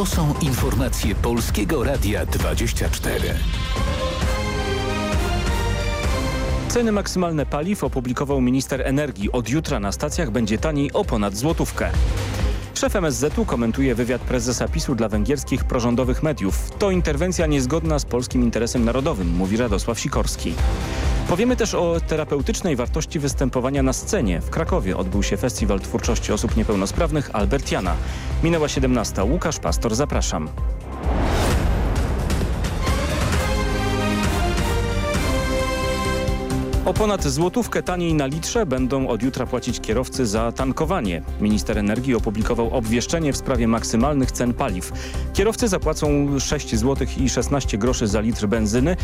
To są informacje Polskiego Radia 24. Ceny maksymalne paliw opublikował minister energii. Od jutra na stacjach będzie taniej o ponad złotówkę. Szef MSZ-u komentuje wywiad prezesa PiSu dla węgierskich prorządowych mediów. To interwencja niezgodna z polskim interesem narodowym, mówi Radosław Sikorski. Powiemy też o terapeutycznej wartości występowania na scenie. W Krakowie odbył się Festiwal Twórczości Osób Niepełnosprawnych Albertiana. Minęła 17. Łukasz Pastor, zapraszam. O ponad złotówkę taniej na litrze będą od jutra płacić kierowcy za tankowanie. Minister energii opublikował obwieszczenie w sprawie maksymalnych cen paliw. Kierowcy zapłacą 6 zł i 16 groszy za litr benzyny,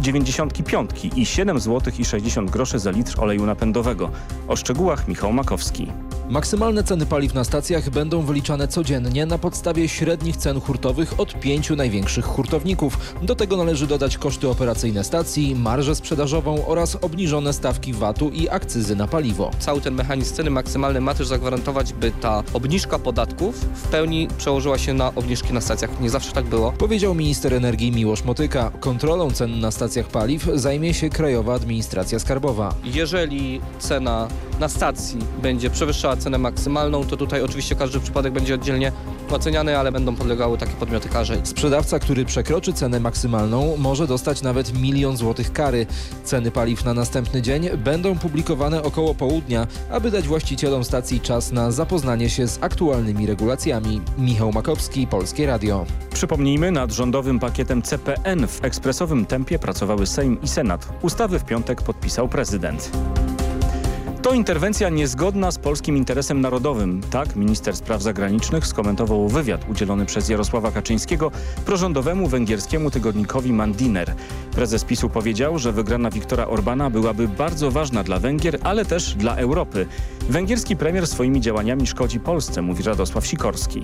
95 i 7 zł i 60 groszy za litr oleju napędowego. O szczegółach Michał Makowski. Maksymalne ceny paliw na stacjach będą wyliczane codziennie na podstawie średnich cen hurtowych od pięciu największych hurtowników. Do tego należy dodać koszty operacyjne stacji, marżę sprzedażową oraz obniżone stawki VAT-u i akcyzy na paliwo. Cały ten mechanizm ceny maksymalnej ma też zagwarantować, by ta obniżka podatków w pełni przełożyła się na obniżki na stacjach. Nie zawsze tak było. Powiedział minister energii Miłosz Motyka. Kontrolą cen na stacjach paliw zajmie się Krajowa Administracja Skarbowa. Jeżeli cena na stacji będzie przewyższała cenę maksymalną, to tutaj oczywiście każdy przypadek będzie oddzielnie oceniany, ale będą podlegały takie podmioty karze. Sprzedawca, który przekroczy cenę maksymalną może dostać nawet milion złotych kary. Ceny paliw na następny dzień będą publikowane około południa, aby dać właścicielom stacji czas na zapoznanie się z aktualnymi regulacjami. Michał Makowski, Polskie Radio. Przypomnijmy, nad rządowym pakietem CPN w ekspresowym tempie pracowały Sejm i Senat. Ustawy w piątek podpisał prezydent. To interwencja niezgodna z polskim interesem narodowym. Tak minister spraw zagranicznych skomentował wywiad udzielony przez Jarosława Kaczyńskiego prorządowemu węgierskiemu tygodnikowi Mandiner. Prezes PiSu powiedział, że wygrana Viktora Orbana byłaby bardzo ważna dla Węgier, ale też dla Europy. Węgierski premier swoimi działaniami szkodzi Polsce, mówi Radosław Sikorski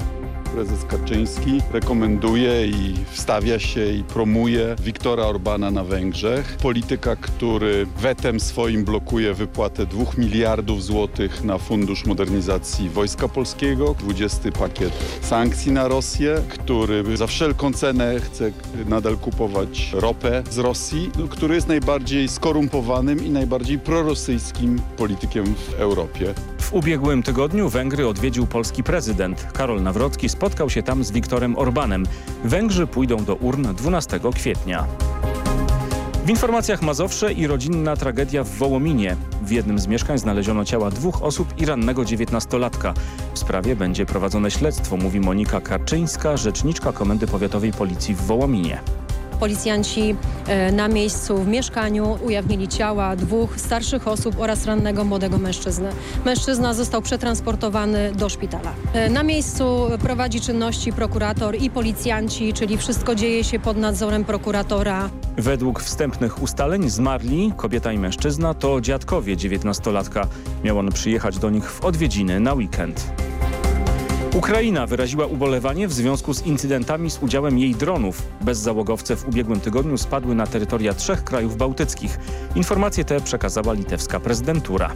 prezes Kaczyński rekomenduje i wstawia się i promuje Viktora Orbana na Węgrzech. Polityka, który wetem swoim blokuje wypłatę 2 miliardów złotych na Fundusz Modernizacji Wojska Polskiego, 20 pakiet sankcji na Rosję, który za wszelką cenę chce nadal kupować ropę z Rosji, no, który jest najbardziej skorumpowanym i najbardziej prorosyjskim politykiem w Europie. W ubiegłym tygodniu Węgry odwiedził polski prezydent. Karol Nawrocki spotkał się tam z Viktorem Orbanem. Węgrzy pójdą do urn 12 kwietnia. W informacjach Mazowsze i rodzinna tragedia w Wołominie. W jednym z mieszkań znaleziono ciała dwóch osób i rannego dziewiętnastolatka. W sprawie będzie prowadzone śledztwo, mówi Monika Karczyńska, rzeczniczka Komendy Powiatowej Policji w Wołominie. Policjanci e, na miejscu w mieszkaniu ujawnili ciała dwóch starszych osób oraz rannego młodego mężczyzny. Mężczyzna został przetransportowany do szpitala. E, na miejscu prowadzi czynności prokurator i policjanci, czyli wszystko dzieje się pod nadzorem prokuratora. Według wstępnych ustaleń zmarli kobieta i mężczyzna to dziadkowie dziewiętnastolatka. Miał on przyjechać do nich w odwiedziny na weekend. Ukraina wyraziła ubolewanie w związku z incydentami z udziałem jej dronów. Bezzałogowce w ubiegłym tygodniu spadły na terytoria trzech krajów bałtyckich. Informacje te przekazała litewska prezydentura.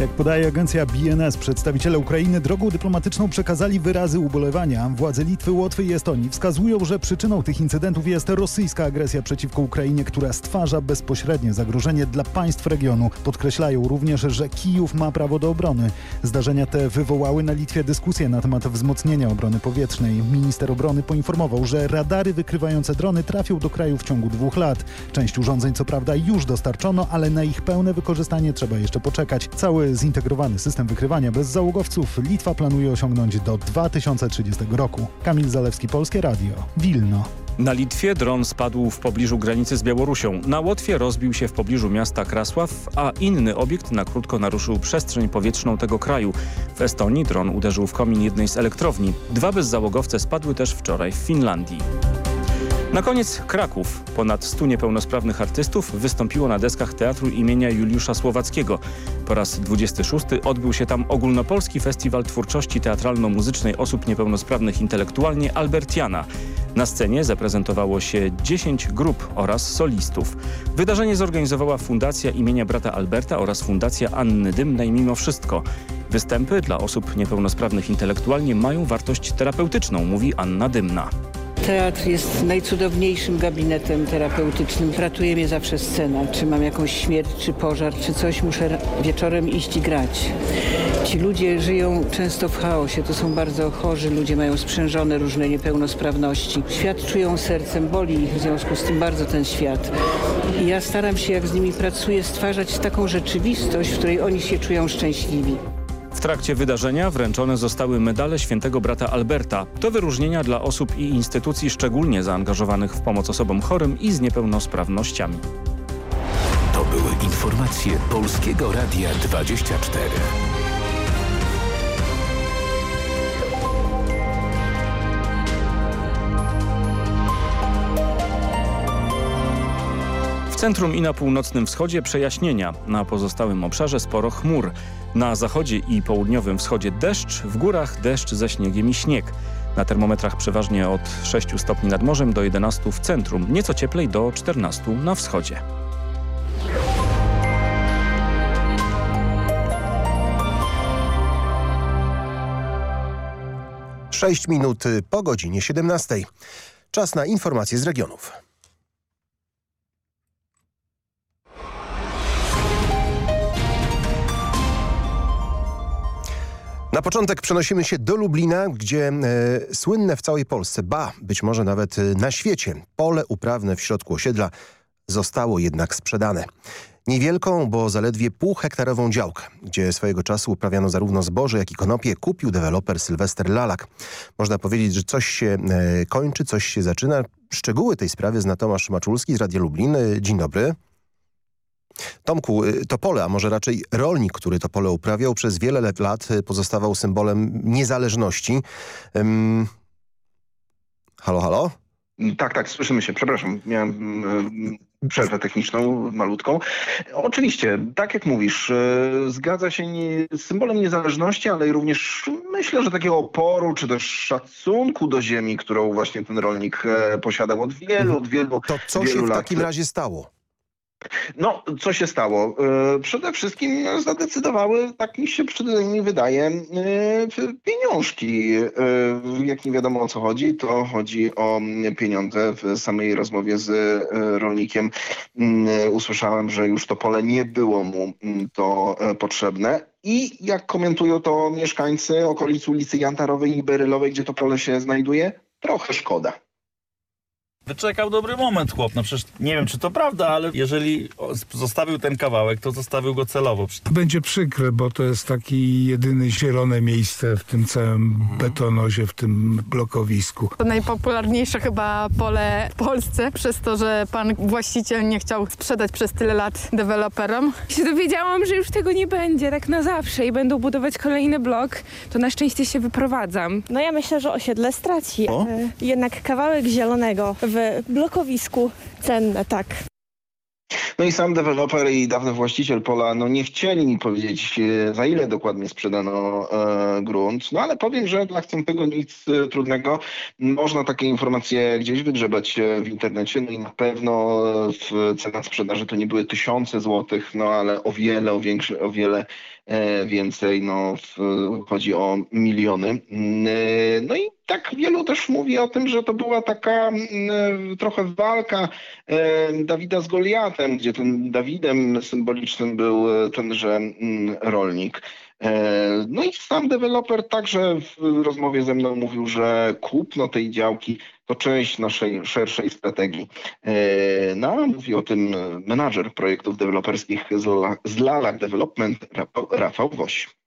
Jak podaje agencja BNS, przedstawiciele Ukrainy drogą dyplomatyczną przekazali wyrazy ubolewania. Władze Litwy, Łotwy i Estonii wskazują, że przyczyną tych incydentów jest rosyjska agresja przeciwko Ukrainie, która stwarza bezpośrednie zagrożenie dla państw regionu. Podkreślają również, że Kijów ma prawo do obrony. Zdarzenia te wywołały na Litwie dyskusję na temat wzmocnienia obrony powietrznej. Minister obrony poinformował, że radary wykrywające drony trafią do kraju w ciągu dwóch lat. Część urządzeń co prawda już dostarczono, ale na ich pełne wykorzystanie trzeba jeszcze poczekać. Cały zintegrowany system wykrywania bez załogowców Litwa planuje osiągnąć do 2030 roku. Kamil Zalewski, Polskie Radio, Wilno. Na Litwie dron spadł w pobliżu granicy z Białorusią. Na Łotwie rozbił się w pobliżu miasta Krasław, a inny obiekt na krótko naruszył przestrzeń powietrzną tego kraju. W Estonii dron uderzył w komin jednej z elektrowni. Dwa bezzałogowce spadły też wczoraj w Finlandii. Na koniec Kraków. Ponad 100 niepełnosprawnych artystów wystąpiło na deskach Teatru imienia Juliusza Słowackiego. Po raz 26 odbył się tam ogólnopolski festiwal twórczości teatralno-muzycznej osób niepełnosprawnych intelektualnie Albertiana. Na scenie zaprezentowało się 10 grup oraz solistów. Wydarzenie zorganizowała Fundacja imienia brata Alberta oraz Fundacja Anny Dymnej Mimo Wszystko. Występy dla osób niepełnosprawnych intelektualnie mają wartość terapeutyczną, mówi Anna Dymna. Teatr jest najcudowniejszym gabinetem terapeutycznym. Ratuje mnie zawsze scena. Czy mam jakąś śmierć, czy pożar, czy coś, muszę wieczorem iść i grać. Ci ludzie żyją często w chaosie. To są bardzo chorzy ludzie, mają sprzężone różne niepełnosprawności. Świat czują sercem, boli ich w związku z tym bardzo ten świat. I ja staram się, jak z nimi pracuję, stwarzać taką rzeczywistość, w której oni się czują szczęśliwi. W trakcie wydarzenia wręczone zostały medale świętego brata Alberta. To wyróżnienia dla osób i instytucji szczególnie zaangażowanych w pomoc osobom chorym i z niepełnosprawnościami. To były informacje Polskiego Radia 24. centrum i na północnym wschodzie przejaśnienia. Na pozostałym obszarze sporo chmur. Na zachodzie i południowym wschodzie deszcz, w górach deszcz ze śniegiem i śnieg. Na termometrach przeważnie od 6 stopni nad morzem do 11 w centrum, nieco cieplej do 14 na wschodzie. Sześć minut po godzinie 17. Czas na informacje z regionów. Na początek przenosimy się do Lublina, gdzie e, słynne w całej Polsce, ba, być może nawet e, na świecie, pole uprawne w środku osiedla zostało jednak sprzedane. Niewielką, bo zaledwie półhektarową działkę, gdzie swojego czasu uprawiano zarówno zboże, jak i konopie, kupił deweloper Sylwester Lalak. Można powiedzieć, że coś się e, kończy, coś się zaczyna. Szczegóły tej sprawy zna Tomasz Maczulski z Radia Lublin. E, Dzień dobry. Tomku, y, to pole, a może raczej rolnik, który to pole uprawiał, przez wiele lat y, pozostawał symbolem niezależności. Um... Halo, halo? Tak, tak, słyszymy się. Przepraszam, miałem y, przerwę techniczną malutką. Oczywiście, tak jak mówisz, zgadza się nie, z symbolem niezależności, ale również myślę, że takiego oporu, czy też szacunku do ziemi, którą właśnie ten rolnik e, posiadał od wielu, od wielu To co wielu się w lat. takim razie stało? No, co się stało? E, Przede wszystkim zadecydowały, tak mi się przynajmniej wydaje, e, pieniążki. E, Jak nie wiadomo o co chodzi, to chodzi o pieniądze. W samej rozmowie z rolnikiem mm, usłyszałem, że już to pole nie było mu mm, to potrzebne. I jak komentują to mieszkańcy okolic ulicy Jantarowej i Berylowej, gdzie to pole się znajduje, trochę szkoda. Wyczekał dobry moment chłop, no przecież nie wiem czy to prawda, ale jeżeli zostawił ten kawałek, to zostawił go celowo. Będzie przykre, bo to jest taki jedyny zielone miejsce w tym całym betonozie, w tym blokowisku. To najpopularniejsze chyba pole w Polsce, przez to, że pan właściciel nie chciał sprzedać przez tyle lat deweloperom. się dowiedziałam, że już tego nie będzie tak na zawsze i będą budować kolejny blok, to na szczęście się wyprowadzam. No ja myślę, że osiedle straci. O? E, Jednak kawałek zielonego w blokowisku cenne, tak. No i sam deweloper i dawny właściciel pola no nie chcieli mi powiedzieć e, za ile dokładnie sprzedano e, grunt, no ale powiem, że dla chcącego nic e, trudnego. Można takie informacje gdzieś wygrzebać e, w internecie, no i na pewno e, w cenach sprzedaży to nie były tysiące złotych, no ale o wiele, o większe, o wiele więcej, no w, chodzi o miliony. E, No i tak wielu też mówi o tym, że to była taka mm, trochę walka e, Dawida z Goliatem, gdzie tym Dawidem symbolicznym był e, tenże mm, rolnik. E, No i sam deweloper także w rozmowie ze mną mówił, że kupno tej działki to część naszej szerszej strategii. E, No, mówi o tym menadżer projektów deweloperskich z Lala- Development Rafał Woś.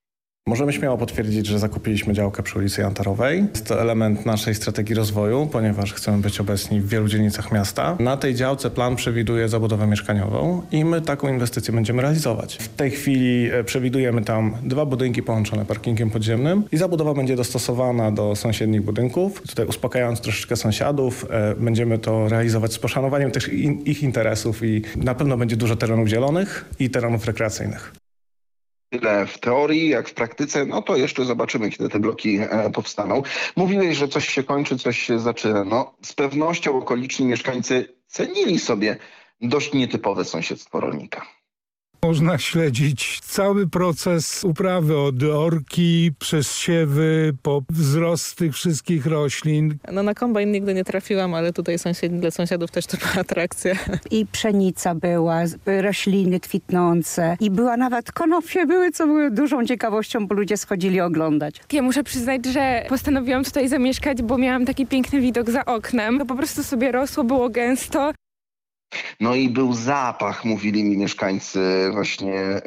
Możemy śmiało potwierdzić, że zakupiliśmy działkę przy ulicy Jantarowej. Jest to element naszej strategii rozwoju, ponieważ chcemy być obecni w wielu dzielnicach miasta. Na tej działce plan przewiduje zabudowę mieszkaniową i my taką inwestycję będziemy realizować. W tej chwili e, przewidujemy tam dwa budynki połączone parkingiem podziemnym i zabudowa będzie dostosowana do sąsiednich budynków. Tutaj uspokajając troszeczkę sąsiadów, e, będziemy to realizować z poszanowaniem też ich interesów i na pewno będzie dużo terenów zielonych i terenów rekreacyjnych. Tyle w teorii, jak w praktyce, no to jeszcze zobaczymy, kiedy te bloki e, powstaną. Mówiłeś, że coś się kończy, coś się zaczyna. No, z pewnością okoliczni mieszkańcy cenili sobie dość nietypowe sąsiedztwo rolnika. Można śledzić cały proces uprawy od orki przez siewy po wzrost tych wszystkich roślin. No na kombajn nigdy nie trafiłam, ale tutaj sąsiedni, dla sąsiadów też to była atrakcja. I pszenica była, rośliny kwitnące i była nawet konopie były, co były dużą ciekawością, bo ludzie schodzili oglądać. Ja muszę przyznać, że postanowiłam tutaj zamieszkać, bo miałam taki piękny widok za oknem. To po prostu sobie rosło, było gęsto. No i był zapach, mówili mi mieszkańcy właśnie e,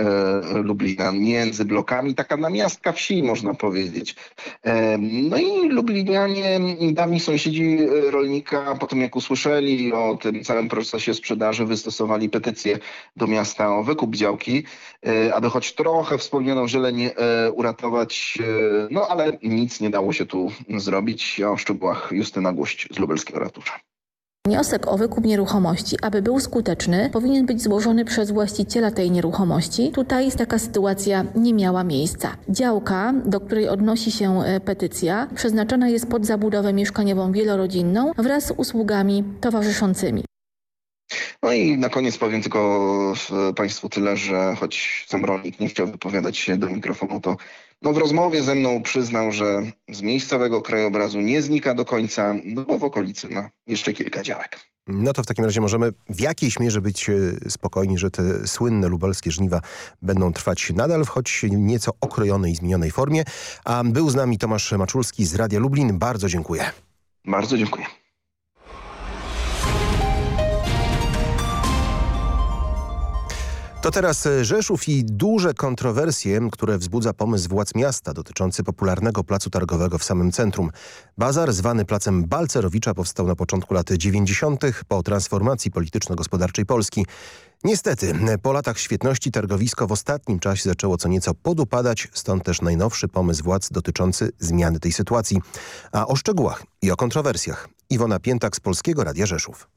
Lublina, między blokami, taka namiastka wsi można powiedzieć. E, no i Lublinianie, dawni sąsiedzi rolnika, po tym jak usłyszeli o tym całym procesie sprzedaży, wystosowali petycję do miasta o wykup działki, e, aby choć trochę wspomnianą zieleń e, uratować, e, no ale nic nie dało się tu zrobić. O szczegółach Justyna Głość z Lubelskiego Ratusza. Wniosek o wykup nieruchomości, aby był skuteczny, powinien być złożony przez właściciela tej nieruchomości. Tutaj taka sytuacja nie miała miejsca. Działka, do której odnosi się e, petycja, przeznaczona jest pod zabudowę mieszkaniową wielorodzinną wraz z usługami towarzyszącymi. No i na koniec powiem tylko Państwu tyle, że choć sam rolnik nie chciał wypowiadać się do mikrofonu, to no w rozmowie ze mną przyznał, że z miejscowego krajobrazu nie znika do końca, no bo w okolicy ma jeszcze kilka działek. No to w takim razie możemy w jakiejś mierze być spokojni, że te słynne lubelskie żniwa będą trwać nadal, choć nieco okrojonej i zmienionej formie. A był z nami Tomasz Maczulski z Radia Lublin. Bardzo dziękuję. Bardzo dziękuję. To teraz Rzeszów i duże kontrowersje, które wzbudza pomysł władz miasta dotyczący popularnego placu targowego w samym centrum. Bazar zwany placem Balcerowicza powstał na początku lat 90. po transformacji polityczno-gospodarczej Polski. Niestety, po latach świetności targowisko w ostatnim czasie zaczęło co nieco podupadać, stąd też najnowszy pomysł władz dotyczący zmiany tej sytuacji. A o szczegółach i o kontrowersjach Iwona Piętak z Polskiego Radia Rzeszów.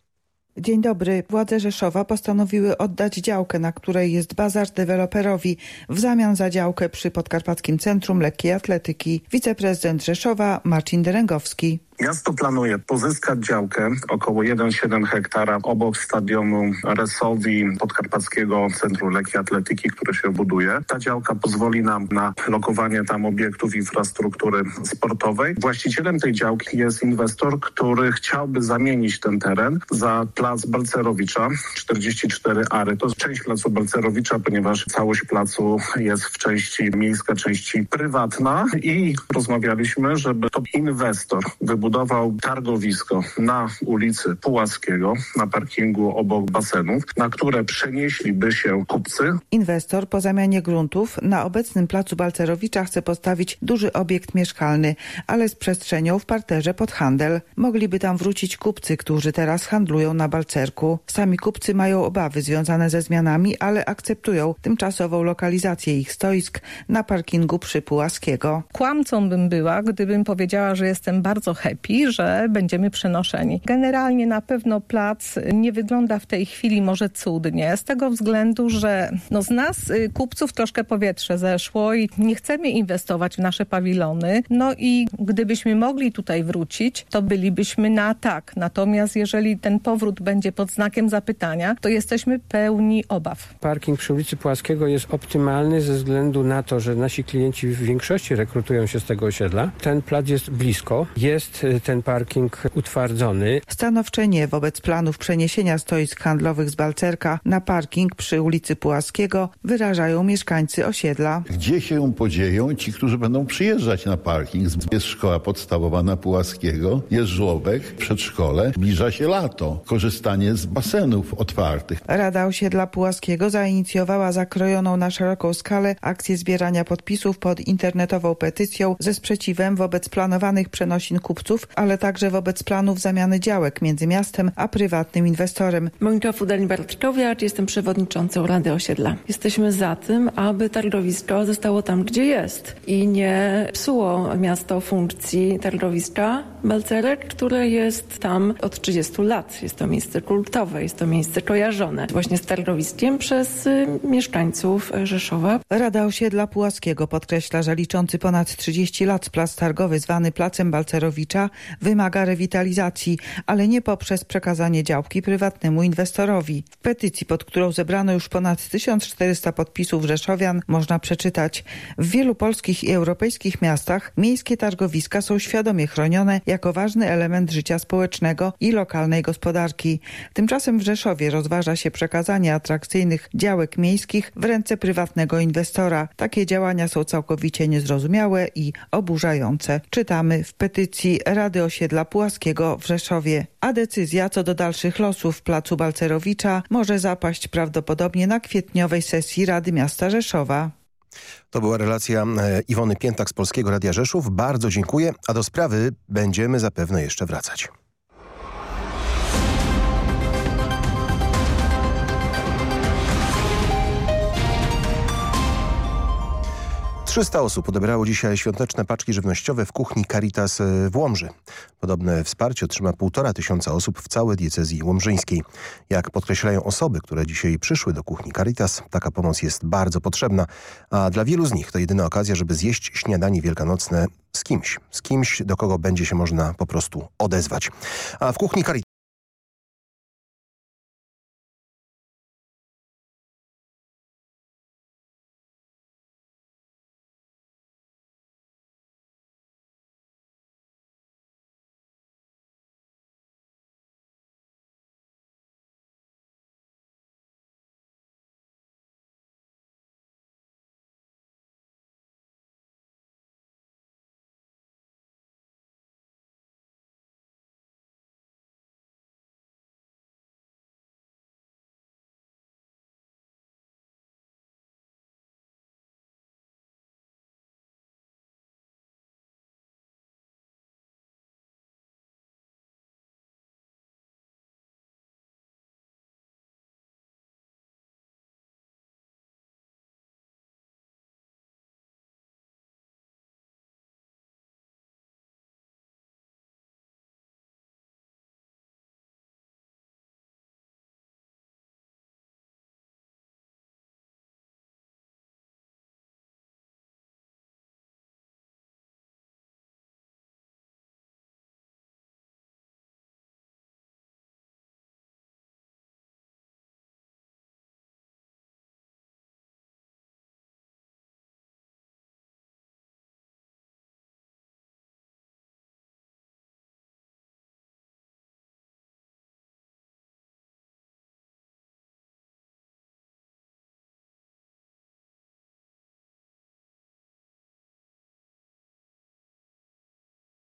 Dzień dobry. Władze Rzeszowa postanowiły oddać działkę, na której jest bazar deweloperowi w zamian za działkę przy Podkarpackim Centrum Lekkiej Atletyki. Wiceprezydent Rzeszowa Marcin Derengowski. Miasto planuje pozyskać działkę około 1,7 hektara obok stadionu Resowi Podkarpackiego Centrum Lekkiej Atletyki, które się buduje. Ta działka pozwoli nam na lokowanie tam obiektów infrastruktury sportowej. Właścicielem tej działki jest inwestor, który chciałby zamienić ten teren za plac Balcerowicza 44 Ary. To jest część placu Balcerowicza, ponieważ całość placu jest w części miejska, części prywatna i rozmawialiśmy, żeby to inwestor wybudował budował targowisko na ulicy Pułackiego, na parkingu obok basenów, na które przenieśliby się kupcy. Inwestor po zamianie gruntów na obecnym placu Balcerowicza chce postawić duży obiekt mieszkalny, ale z przestrzenią w parterze pod handel. Mogliby tam wrócić kupcy, którzy teraz handlują na Balcerku. Sami kupcy mają obawy związane ze zmianami, ale akceptują tymczasową lokalizację ich stoisk na parkingu przy Pułackiego. Kłamcą bym była, gdybym powiedziała, że jestem bardzo happy że będziemy przenoszeni. Generalnie na pewno plac nie wygląda w tej chwili może cudnie, z tego względu, że no z nas y, kupców troszkę powietrze zeszło i nie chcemy inwestować w nasze pawilony. No i gdybyśmy mogli tutaj wrócić, to bylibyśmy na tak. Natomiast jeżeli ten powrót będzie pod znakiem zapytania, to jesteśmy pełni obaw. Parking przy ulicy Płaskiego jest optymalny ze względu na to, że nasi klienci w większości rekrutują się z tego osiedla. Ten plac jest blisko. Jest ten parking utwardzony. Stanowcze nie wobec planów przeniesienia stoisk handlowych z Balcerka na parking przy ulicy Pułaskiego wyrażają mieszkańcy osiedla. Gdzie się podzieją ci, którzy będą przyjeżdżać na parking? Jest szkoła podstawowa na Pułaskiego, jest żłobek, przedszkole, zbliża się lato, korzystanie z basenów otwartych. Rada Osiedla Pułaskiego zainicjowała zakrojoną na szeroką skalę akcję zbierania podpisów pod internetową petycją ze sprzeciwem wobec planowanych przenosin kupców ale także wobec planów zamiany działek między miastem a prywatnym inwestorem. Monika Fudań-Bartkowiacz, jestem przewodniczącą Rady Osiedla. Jesteśmy za tym, aby targowisko zostało tam, gdzie jest i nie psuło miasto funkcji targowiska Balcerek, które jest tam od 30 lat. Jest to miejsce kultowe, jest to miejsce kojarzone właśnie z targowiskiem przez y, mieszkańców Rzeszowa. Rada Osiedla Pułaskiego podkreśla, że liczący ponad 30 lat plac targowy zwany Placem Balcerowicza Wymaga rewitalizacji, ale nie poprzez przekazanie działki prywatnemu inwestorowi. W petycji, pod którą zebrano już ponad 1400 podpisów rzeszowian, można przeczytać w wielu polskich i europejskich miastach miejskie targowiska są świadomie chronione jako ważny element życia społecznego i lokalnej gospodarki. Tymczasem w Rzeszowie rozważa się przekazanie atrakcyjnych działek miejskich w ręce prywatnego inwestora. Takie działania są całkowicie niezrozumiałe i oburzające. Czytamy w petycji Rady Osiedla Pułaskiego w Rzeszowie. A decyzja co do dalszych losów Placu Balcerowicza może zapaść prawdopodobnie na kwietniowej sesji Rady Miasta Rzeszowa. To była relacja e, Iwony Piętak z Polskiego Radia Rzeszów. Bardzo dziękuję, a do sprawy będziemy zapewne jeszcze wracać. 300 osób odebrało dzisiaj świąteczne paczki żywnościowe w kuchni Caritas e, w Łomży. Podobne wsparcie otrzyma półtora tysiąca osób w całej diecezji łomżyńskiej. Jak podkreślają osoby, które dzisiaj przyszły do kuchni Caritas, taka pomoc jest bardzo potrzebna, a dla wielu z nich to jedyna okazja, żeby zjeść śniadanie wielkanocne z kimś, z kimś, do kogo będzie się można po prostu odezwać. A w kuchni Caritas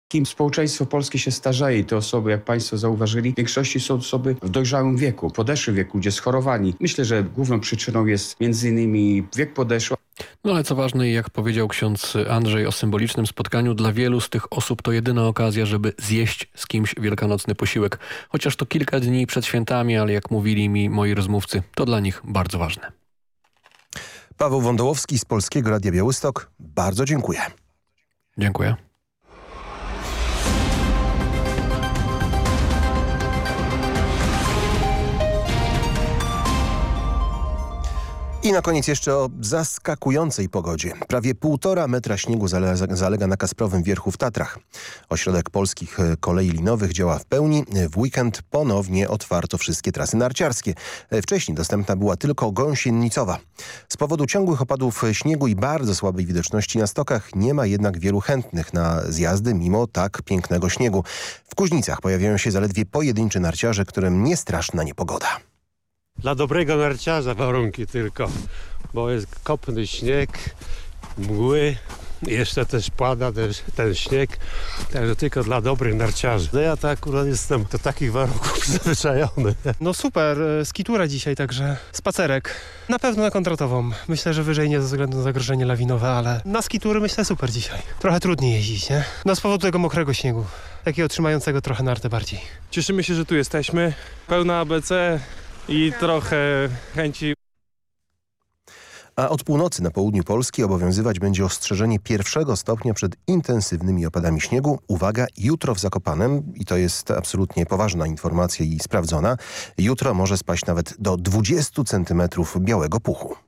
Kim społeczeństwo polskie się starzeje, te osoby, jak Państwo zauważyli, w większości są osoby w dojrzałym wieku, podeszłym wieku, gdzie schorowani. Myślę, że główną przyczyną jest między innymi wiek podeszły. No ale co ważne, jak powiedział ksiądz Andrzej o symbolicznym spotkaniu, dla wielu z tych osób to jedyna okazja, żeby zjeść z kimś wielkanocny posiłek. Chociaż to kilka dni przed świętami, ale jak mówili mi moi rozmówcy, to dla nich bardzo ważne. Paweł Wądołowski z Polskiego Radia Białystok. Bardzo dziękuję. Dziękuję. I na koniec jeszcze o zaskakującej pogodzie. Prawie półtora metra śniegu zalega na Kasprowym Wierchu w Tatrach. Ośrodek polskich e, kolei linowych działa w pełni. W weekend ponownie otwarto wszystkie trasy narciarskie. E, wcześniej dostępna była tylko gąsienicowa. Z powodu ciągłych opadów śniegu i bardzo słabej widoczności na stokach nie ma jednak wielu chętnych na zjazdy mimo tak pięknego śniegu. W Kuźnicach pojawiają się zaledwie pojedynczy narciarze, którym nie straszna niepogoda. Dla dobrego narciarza warunki tylko, bo jest kopny śnieg, mgły, jeszcze też pada też ten śnieg, także tylko dla dobrych narciarzy. No ja to akurat jestem do takich warunków przyzwyczajony. No super, e, skitura dzisiaj także, spacerek. Na pewno na kontratową. Myślę, że wyżej nie ze względu na zagrożenie lawinowe, ale na skitury myślę super dzisiaj. Trochę trudniej jeździć, nie? No z powodu tego mokrego śniegu, takiego trzymającego trochę nartę bardziej. Cieszymy się, że tu jesteśmy. Pełna ABC, i trochę chęci. A od północy na południu Polski obowiązywać będzie ostrzeżenie pierwszego stopnia przed intensywnymi opadami śniegu. Uwaga, jutro w Zakopanem, i to jest absolutnie poważna informacja i sprawdzona, jutro może spaść nawet do 20 centymetrów białego puchu.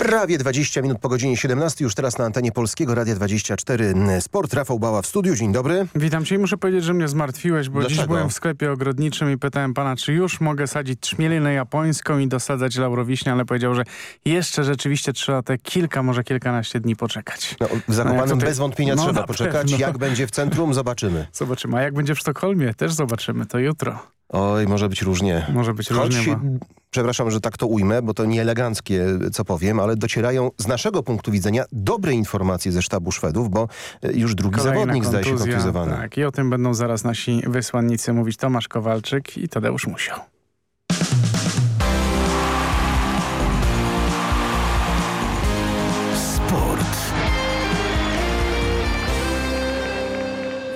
Prawie 20 minut po godzinie 17, już teraz na antenie Polskiego Radia 24 Sport. Rafał Bała w studiu, dzień dobry. Witam cię i muszę powiedzieć, że mnie zmartwiłeś, bo Dlaczego? dziś byłem w sklepie ogrodniczym i pytałem pana, czy już mogę sadzić trzmielinę japońską i dosadzać laurowiśnie, ale powiedział, że jeszcze rzeczywiście trzeba te kilka, może kilkanaście dni poczekać. No, w Zakopanem tutaj- bez wątpienia No, trzeba poczekać. pewno. Jak będzie w centrum, zobaczymy. Zobaczymy. A jak będzie w Sztokholmie, też zobaczymy. To jutro. Oj, może być różnie. Może być Choć, różnie. Bo... przepraszam, że tak to ujmę, bo to nieeleganckie, co powiem, ale docierają z naszego punktu widzenia dobre informacje ze sztabu Szwedów, bo e, już drugi Kolejna zawodnik zdaje się kontuzjowany. Tak, i o tym będą zaraz nasi wysłannicy mówić Tomasz Kowalczyk i Tadeusz Musiał.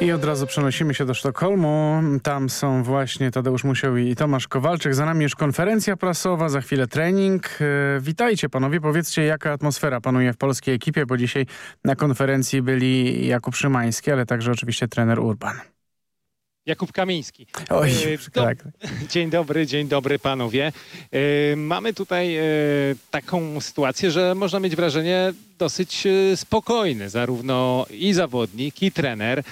I od razu przenosimy się do Sztokholmu. Tam są właśnie Tadeusz Musiał i Tomasz Kowalczyk. Za nami już konferencja prasowa, za chwilę trening. E, Witajcie panowie, powiedzcie jaka atmosfera panuje w polskiej ekipie, bo dzisiaj na konferencji byli Jakub Szymański, ale także oczywiście trener Urban. Jakub Kamiński. Oj, E, tak. Dzień dobry, dzień dobry panowie. E, Mamy tutaj taką sytuację, że można mieć wrażenie dosyć e, spokojny, zarówno i zawodnik, i trener. E,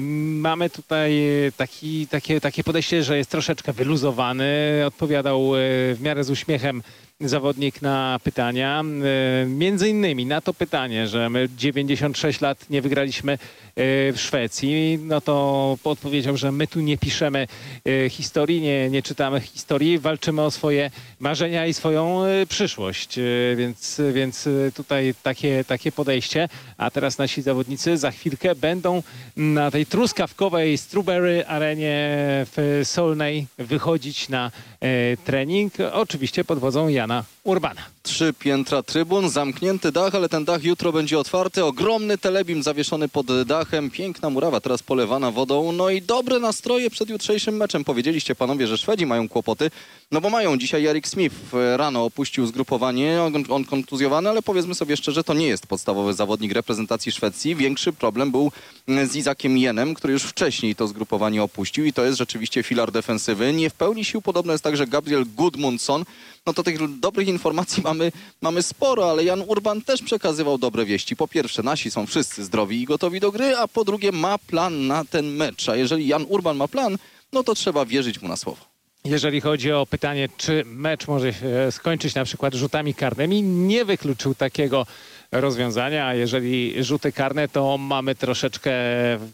Mamy tutaj e, taki, takie, takie podejście, że jest troszeczkę wyluzowany. Odpowiadał w miarę z uśmiechem zawodnik na pytania. Między innymi na to pytanie, że my 96 lat nie wygraliśmy w Szwecji, no to odpowiedział, że my tu nie piszemy historii, nie, nie czytamy historii, walczymy o swoje marzenia i swoją przyszłość. Więc, więc e, tutaj takie, takie podejście. A teraz nasi zawodnicy za chwilkę będą na tej truskawkowej Strawberry Arenie w Solnej wychodzić na e, trening. Oczywiście pod wodzą Jana Urbana. Trzy piętra trybun, zamknięty dach, ale ten dach jutro będzie otwarty. Ogromny telebim zawieszony pod dachem, piękna murawa teraz polewana wodą. No i dobre nastroje przed jutrzejszym meczem. Powiedzieliście panowie, że Szwedzi mają kłopoty, no bo mają. Dzisiaj Erik Smith e, rano opuścił zgrupowanie, on, on kontuzjowany, ale powiedzmy sobie szczerze, to nie jest podstawowy zawodnik reprezentacji Szwecji. Większy problem był z Izakiem Jenem, który już wcześniej to zgrupowanie opuścił i to jest rzeczywiście filar defensywy. Nie w pełni sił podobno jest także Gabriel Gudmundsson. No to tych dobrych informacji mamy, mamy sporo, ale Jan Urban też przekazywał dobre wieści. Po pierwsze, nasi są wszyscy zdrowi i gotowi do gry, a po drugie ma plan na ten mecz. A jeżeli Jan Urban ma plan, no to trzeba wierzyć mu na słowo. Jeżeli chodzi o pytanie, czy mecz może się skończyć na przykład rzutami karnymi, nie wykluczył takiego rozwiązania, a jeżeli rzuty karne, to mamy troszeczkę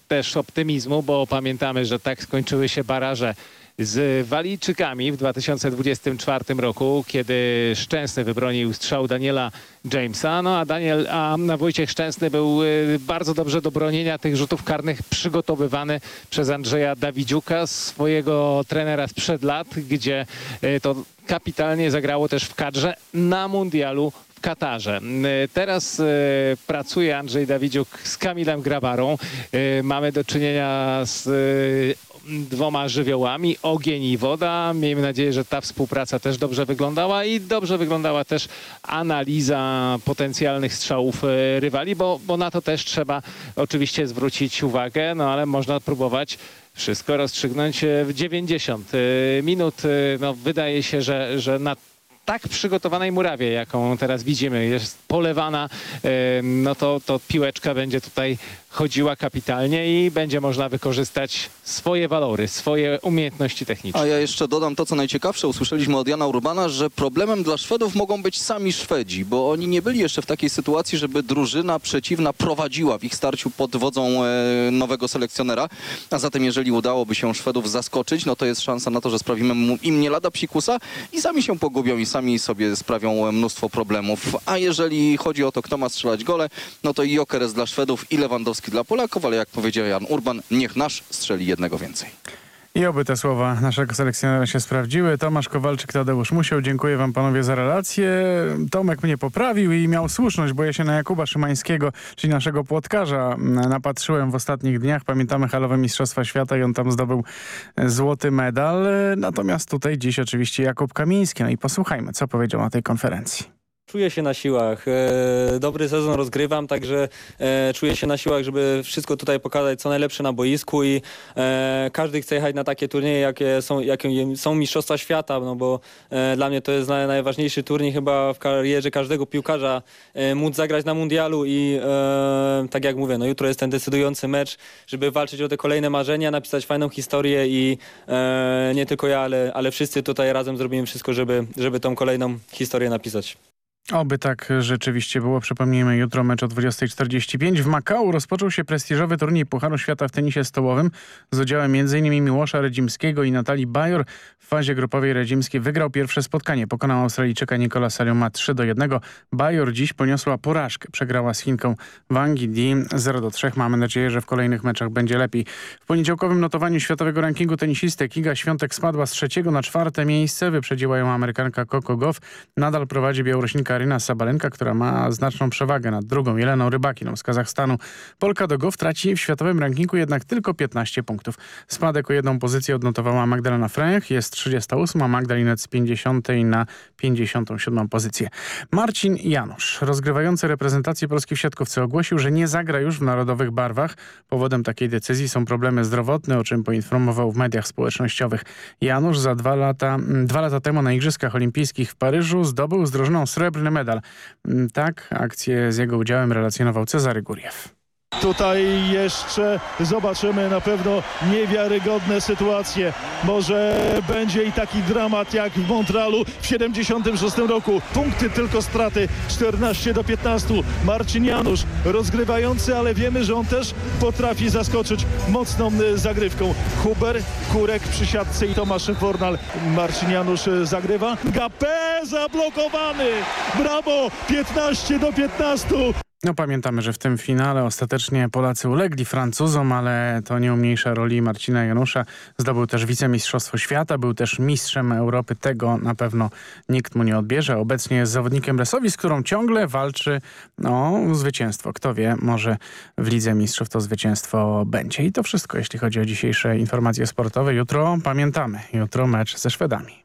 też optymizmu, bo pamiętamy, że tak skończyły się baraże z Walijczykami w 2024 roku, kiedy Szczęsny wybronił strzał Daniela Jamesa, no a Daniel, a Wojciech Szczęsny był y, bardzo dobrze do bronienia tych rzutów karnych przygotowywany przez Andrzeja Dawidziuka, swojego trenera sprzed lat, gdzie y, to kapitalnie zagrało też w kadrze na mundialu w Katarze. Y, Teraz pracuje Andrzej Dawidziuk z Kamilem Grabarą. Mamy do czynienia z dwoma żywiołami, ogień i woda. Miejmy nadzieję, że ta współpraca też dobrze wyglądała i dobrze wyglądała też analiza potencjalnych strzałów e, rywali, bo, bo na to też trzeba oczywiście zwrócić uwagę, no ale można próbować wszystko rozstrzygnąć e, w 90 e, minut. No, wydaje się, że, że na tak przygotowanej murawie, jaką teraz widzimy, jest polewana, no to, to piłeczka będzie tutaj chodziła kapitalnie i będzie można wykorzystać swoje walory, swoje umiejętności techniczne. A ja jeszcze dodam to, co najciekawsze. Usłyszeliśmy od Jana Urbana, że problemem dla Szwedów mogą być sami Szwedzi, bo oni nie byli jeszcze w takiej sytuacji, żeby drużyna przeciwna prowadziła w ich starciu pod wodzą e, nowego selekcjonera. A zatem jeżeli udałoby się Szwedów zaskoczyć, no to jest szansa na to, że sprawimy im nie lada psikusa i sami się pogubią i sami sobie sprawią e, mnóstwo problemów. A jeżeli chodzi o to, kto ma strzelać gole, no to i Jokeres dla Szwedów i Lewandowski dla Polaków, ale jak powiedział Jan Urban, niech nasz strzeli jednego więcej. I oby te słowa naszego selekcjonera się sprawdziły. Tomasz Kowalczyk, Tadeusz Musiał. Dziękuję wam panowie za relację. Tomek mnie poprawił i miał słuszność, bo ja się na Jakuba Szymańskiego, czyli naszego płotkarza, m, napatrzyłem w ostatnich dniach. Pamiętamy halowe Mistrzostwa Świata i on tam zdobył e, złoty medal. E, Natomiast tutaj dziś oczywiście Jakub Kamiński. No i posłuchajmy, co powiedział na tej konferencji. Czuję się na siłach. E, dobry sezon rozgrywam, także e, czuję się na siłach, żeby wszystko tutaj pokazać co najlepsze na boisku i e, każdy chce jechać na takie turnieje, jakie są, jakie są Mistrzostwa Świata, no bo dla mnie to jest naj, najważniejszy turniej chyba w karierze każdego piłkarza, móc zagrać na mundialu i tak jak mówię, no jutro jest ten decydujący mecz, żeby walczyć o te kolejne marzenia, napisać fajną historię i nie tylko ja, ale, ale wszyscy tutaj razem zrobimy wszystko, żeby, żeby tą kolejną historię napisać. Oby tak rzeczywiście było. Przypomnijmy, jutro mecz o 20.45. W Makao rozpoczął się prestiżowy turniej Pucharu Świata w tenisie stołowym z udziałem m.in. Miłosza Redzimskiego i Natalii Bajor. W fazie grupowej Redzimski wygrał pierwsze spotkanie. Pokonał Australijczyka Nikola Salioma 3 do 1. Bajor dziś poniosła porażkę. Przegrała z Chinką Wang Di 0 do 3. Mamy nadzieję, że w kolejnych meczach będzie lepiej. W poniedziałkowym notowaniu światowego rankingu tenisistek Iga Świątek spadła z trzeciego na czwarte miejsce. Wyprzedziła ją Amerykanka Coco Goff. Nadal prowadzi Białoruśnika Karyna Sabalenka, która ma znaczną przewagę nad drugą Jeleną Rybakiną z Kazachstanu. Polka Dogow traci w światowym rankingu jednak tylko 15 punktów. Spadek o jedną pozycję odnotowała Magdalena Fręch, jest 38, a Magdalinec z 50 na 57 pozycję. Marcin Janusz, rozgrywający reprezentację polskiej w siatkówce, ogłosił, że nie zagra już w narodowych barwach. Powodem takiej decyzji są problemy zdrowotne, o czym poinformował w mediach społecznościowych. Janusz za dwa lata, dwa lata temu na Igrzyskach Olimpijskich w Paryżu zdobył z drużyną srebrny medal. Tak, akcję z jego udziałem relacjonował Cezary Góriew. Tutaj jeszcze zobaczymy na pewno niewiarygodne sytuacje. Może będzie i taki dramat jak w Montrealu w 76 roku. Punkty tylko straty 14 do 15. Marcin Janusz rozgrywający, ale wiemy, że on też potrafi zaskoczyć mocną y, zagrywką. Huber, Kurek przy siatce i Tomasz Fornal. Marcin Janusz y, zagrywa. Gapé zablokowany! Brawo! 15 do 15. No pamiętamy, że w tym finale ostatecznie Polacy ulegli Francuzom, ale to nie umniejsza roli Marcina Janusza. Zdobył też wicemistrzostwo świata, był też mistrzem Europy. Tego na pewno nikt mu nie odbierze. Obecnie jest zawodnikiem Resowi, z którą ciągle walczy o no, zwycięstwo. Kto wie, może w Lidze Mistrzów to zwycięstwo będzie. I to wszystko, jeśli chodzi o dzisiejsze informacje sportowe. Jutro pamiętamy, jutro mecz ze Szwedami.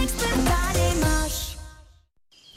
Friday morning.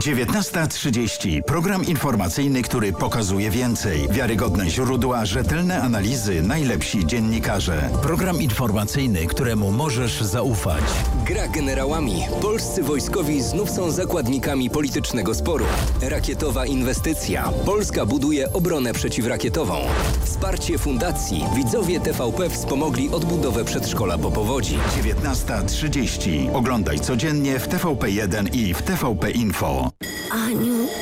19.30. Program informacyjny, który pokazuje więcej. Wiarygodne źródła, rzetelne analizy, najlepsi dziennikarze. Program informacyjny, któremu możesz zaufać. Gra generałami. Polscy wojskowi znów są zakładnikami politycznego sporu. Rakietowa inwestycja. Polska buduje obronę przeciwrakietową. Wsparcie fundacji. Widzowie TVP wspomogli odbudowę przedszkola po powodzi. 19.30. Oglądaj codziennie w TVP1 i w TVP Info. Aniu, boli mnie gardło.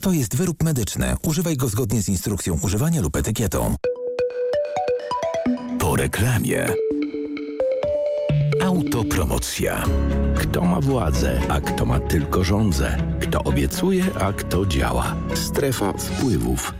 To jest wyrób medyczny. Używaj go zgodnie z instrukcją używania lub etykietą. Po reklamie. Autopromocja. Kto ma władzę, a kto ma tylko rządzę? Kto obiecuje, a kto działa? Strefa wpływów.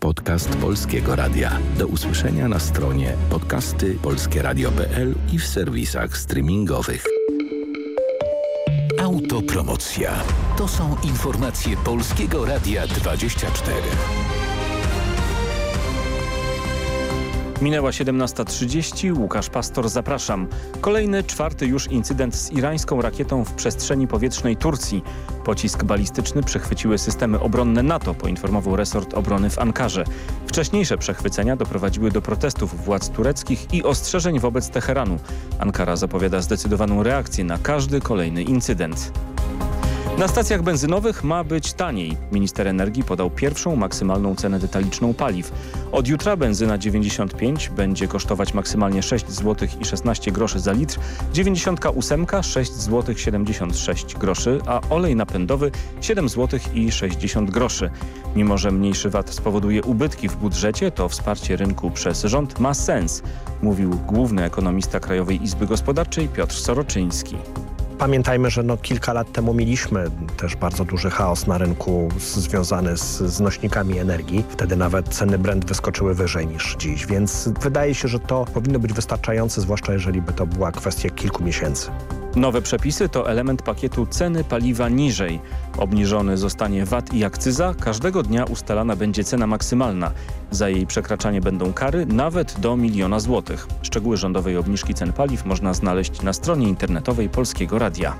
Podcast Polskiego Radia. Do usłyszenia na stronie podcasty polskieradio.pl i w serwisach streamingowych. Autopromocja. To są informacje Polskiego Radia 24. Minęła 17.30, Łukasz Pastor, zapraszam. Kolejny, czwarty już incydent z irańską rakietą w przestrzeni powietrznej Turcji. Pocisk balistyczny przechwyciły systemy obronne NATO, poinformował resort obrony w Ankarze. Wcześniejsze przechwycenia doprowadziły do protestów władz tureckich i ostrzeżeń wobec Teheranu. Ankara zapowiada zdecydowaną reakcję na każdy kolejny incydent. Na stacjach benzynowych ma być taniej. Minister energii podał pierwszą maksymalną cenę detaliczną paliw. Od jutra benzyna 95 będzie kosztować maksymalnie 6 zł i 16 groszy za litr, 98 6 zł 76 groszy, a olej napędowy 7 zł i 60 groszy. Mimo, że mniejszy VAT spowoduje ubytki w budżecie, to wsparcie rynku przez rząd ma sens, mówił główny ekonomista Krajowej Izby Gospodarczej Piotr Soroczyński. Pamiętajmy, że no kilka lat temu mieliśmy też bardzo duży chaos na rynku związany z, z nośnikami energii. Wtedy nawet ceny Brent wyskoczyły wyżej niż dziś, więc wydaje się, że to powinno być wystarczające, zwłaszcza jeżeli by to była kwestia kilku miesięcy. Nowe przepisy to element pakietu ceny paliwa niżej. Obniżony zostanie VAT i akcyza, każdego dnia ustalana będzie cena maksymalna. Za jej przekraczanie będą kary nawet do miliona złotych. Szczegóły rządowej obniżki cen paliw można znaleźć na stronie internetowej Polskiego Radia.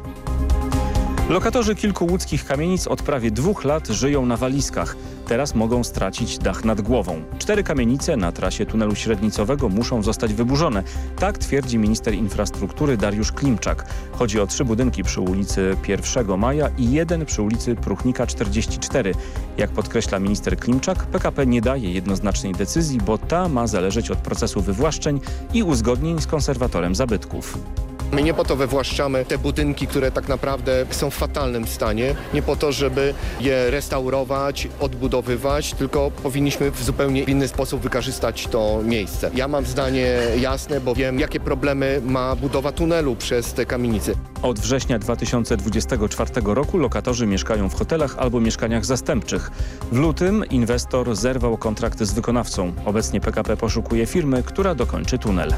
Lokatorzy kilku łódzkich kamienic od prawie dwóch lat żyją na walizkach. Teraz mogą stracić dach nad głową. Cztery kamienice na trasie tunelu średnicowego muszą zostać wyburzone. Tak twierdzi minister infrastruktury Dariusz Klimczak. Chodzi o trzy budynki przy ulicy 1 Maja i jeden przy ulicy Pruchnika 44. Jak podkreśla minister Klimczak, PKP nie daje jednoznacznej decyzji, bo ta ma zależeć od procesu wywłaszczeń i uzgodnień z konserwatorem zabytków. My nie po to wywłaszczamy te budynki, które tak naprawdę są w fatalnym stanie, nie po to, żeby je restaurować, odbudowywać, tylko powinniśmy w zupełnie inny sposób wykorzystać to miejsce. Ja mam zdanie jasne, bo wiem, jakie problemy ma budowa tunelu przez te kamienice. Od września 2024 roku lokatorzy mieszkają w hotelach albo mieszkaniach zastępczych. W lutym inwestor zerwał kontrakt z wykonawcą. Obecnie PKP poszukuje firmy, która dokończy tunel.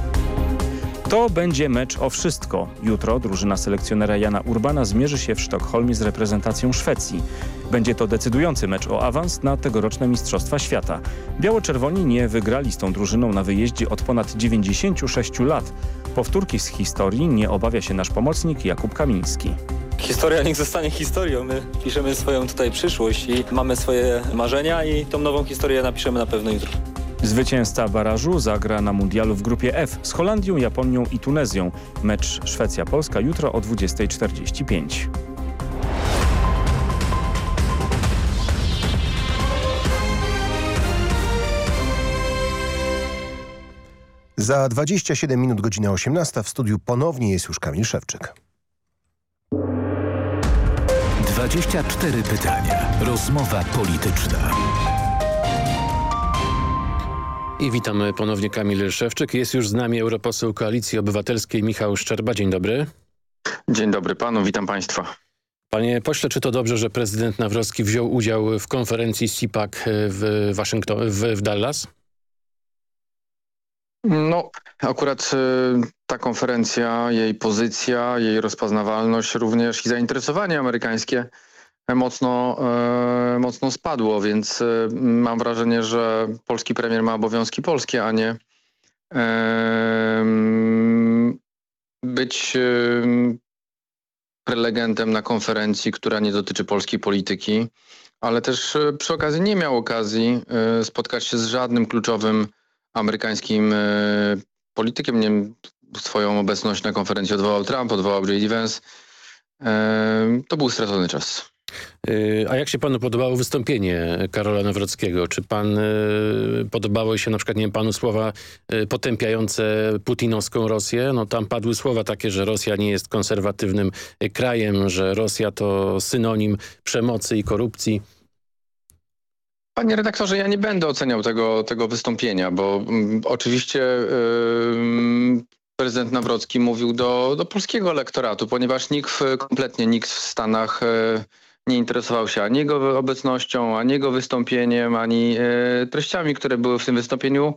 To będzie mecz o wszystko. Jutro drużyna selekcjonera Jana Urbana zmierzy się w Sztokholmie z reprezentacją Szwecji. Będzie to decydujący mecz o awans na tegoroczne Mistrzostwa Świata. Biało-czerwoni nie wygrali z tą drużyną na wyjeździe od ponad 96 lat. Powtórki z historii nie obawia się nasz pomocnik Jakub Kamiński. Historia niech zostanie historią. My piszemy swoją tutaj przyszłość i mamy swoje marzenia i tą nową historię napiszemy na pewno jutro. Zwycięzca barażu zagra na mundialu w grupie F z Holandią, Japonią i Tunezją. Mecz Szwecja-Polska jutro o 20.45. Za 27 minut godzina 18 w studiu ponownie jest już Kamil Szewczyk. 24 pytania. Rozmowa polityczna. I witamy ponownie Kamil Szewczyk. Jest już z nami europoseł Koalicji Obywatelskiej Michał Szczerba. Dzień dobry. Dzień dobry panu, witam państwa. Panie pośle, czy to dobrze, że prezydent Nawrocki wziął udział w konferencji CPAC w, Waszyngton w, w Dallas? No, akurat y, ta konferencja, jej pozycja, jej rozpoznawalność, również i zainteresowanie amerykańskie mocno, e, mocno spadło, więc e, mam wrażenie, że polski premier ma obowiązki polskie, a nie e, być prelegentem na konferencji, która nie dotyczy polskiej polityki, ale też przy okazji nie miał okazji spotkać się z żadnym kluczowym amerykańskim politykiem. Nie swoją obecność na konferencji odwołał Trump, odwołał J.D. Vance. To był stracony czas. Y, a jak się panu podobało wystąpienie Karola Nawrockiego? Czy pan y, podobało się na przykład, nie wiem, panu słowa y, potępiające putinowską Rosję? No tam padły słowa takie, że Rosja nie jest konserwatywnym krajem, że Rosja to synonim przemocy i korupcji. Panie redaktorze, ja nie będę oceniał tego, tego wystąpienia, bo mm, oczywiście yy, prezydent Nawrocki mówił do, do polskiego elektoratu, ponieważ nikt, kompletnie nikt w Stanach yy, nie interesował się ani jego obecnością, ani jego wystąpieniem, ani yy, treściami, które były w tym wystąpieniu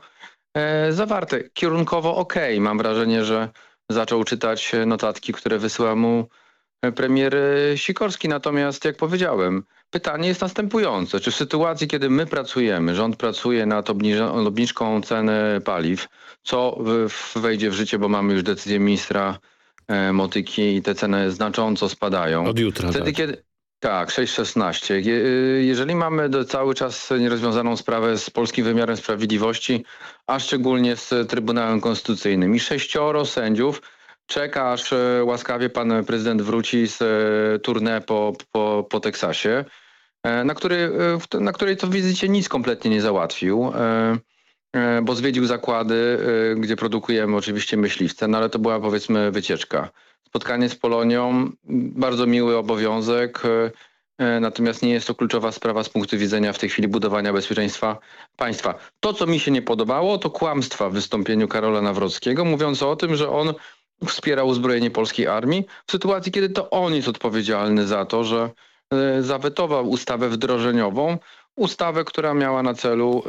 yy, zawarte. Kierunkowo ok. Mam wrażenie, że zaczął czytać notatki, które wysyła mu premier Sikorski. Natomiast, jak powiedziałem, pytanie jest następujące. Czy w sytuacji, kiedy my pracujemy, rząd pracuje nad obniżką ceny paliw, co wejdzie w życie, bo mamy już decyzję ministra e, Motyki i te ceny znacząco spadają. Od jutra, Wtedy, tak. kiedy tak, 6,16. Je, jeżeli mamy do, cały czas nierozwiązaną sprawę z polskim wymiarem sprawiedliwości, a szczególnie z Trybunałem Konstytucyjnym i sześcioro sędziów czeka, aż e, łaskawie pan prezydent wróci z e, tournée po, po, po Teksasie, e, na, który, na której to wizycie nic kompletnie nie załatwił, bo zwiedził zakłady, gdzie produkujemy oczywiście myśliwce, no ale to była powiedzmy wycieczka. Spotkanie z Polonią, bardzo miły obowiązek, natomiast nie jest to kluczowa sprawa z punktu widzenia w tej chwili budowania bezpieczeństwa państwa. To, co mi się nie podobało, to kłamstwa w wystąpieniu Karola Nawrockiego, mówiące o tym, że on wspiera uzbrojenie polskiej armii, w sytuacji, kiedy to on jest odpowiedzialny za to, że e, zawetował ustawę wdrożeniową, ustawę, która miała na celu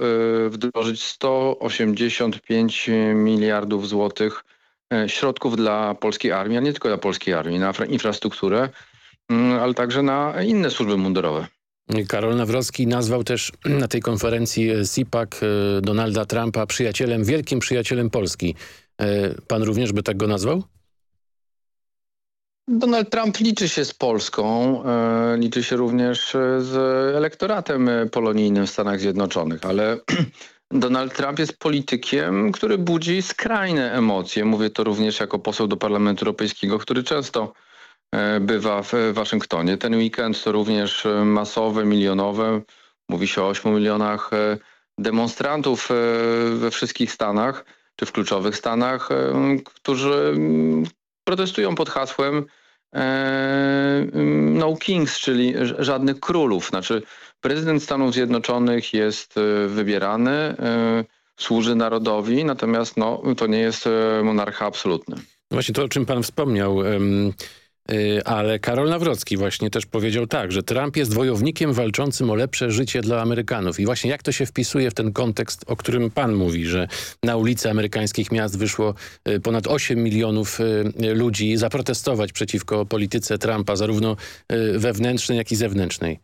e, wdrożyć 185 miliardów złotych e, środków dla polskiej armii, a nie tylko dla polskiej armii, na infrastrukturę, mm, ale także na inne służby mundurowe. Karol Nawrocki nazwał też na tej konferencji CIPAC Donalda Trumpa przyjacielem, wielkim przyjacielem Polski. E, pan również by tak go nazwał? Donald Trump liczy się z Polską, e, liczy się również z elektoratem polonijnym w Stanach Zjednoczonych, ale Donald Trump jest politykiem, który budzi skrajne emocje. Mówię to również jako poseł do Parlamentu Europejskiego, który często e, bywa w Waszyngtonie. Ten weekend to również masowe, milionowe, mówi się o 8 milionach demonstrantów we wszystkich Stanach czy w kluczowych stanach, e, którzy protestują pod hasłem e, no kings, czyli żadnych królów. Znaczy prezydent Stanów Zjednoczonych jest e, wybierany, służy narodowi, natomiast no, to nie jest monarcha absolutny. Właśnie to, o czym pan wspomniał, ale Karol Nawrocki właśnie też powiedział tak, że Trump jest wojownikiem walczącym o lepsze życie dla Amerykanów. I właśnie jak to się wpisuje w ten kontekst, o którym pan mówi, że na ulice amerykańskich miast wyszło ponad 8 milionów ludzi zaprotestować przeciwko polityce Trumpa, zarówno wewnętrznej, jak i zewnętrznej?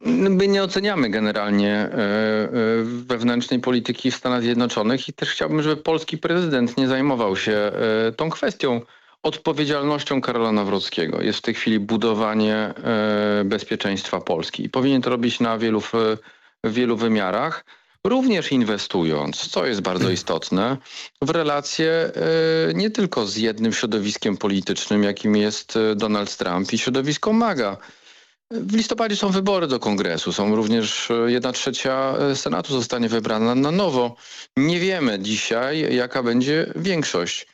My nie oceniamy generalnie wewnętrznej polityki w Stanach Zjednoczonych i też chciałbym, żeby polski prezydent nie zajmował się tą kwestią odpowiedzialnością Karola Nawrockiego jest w tej chwili budowanie e, bezpieczeństwa Polski. I powinien to robić na wielu, wielu wymiarach, również inwestując, co jest bardzo istotne, w relacje e, nie tylko z jednym środowiskiem politycznym, jakim jest e, Donald Trump i środowisko MAGA. W listopadzie są wybory do kongresu, są również jedna trzecia Senatu zostanie wybrana na nowo. Nie wiemy dzisiaj, jaka będzie większość.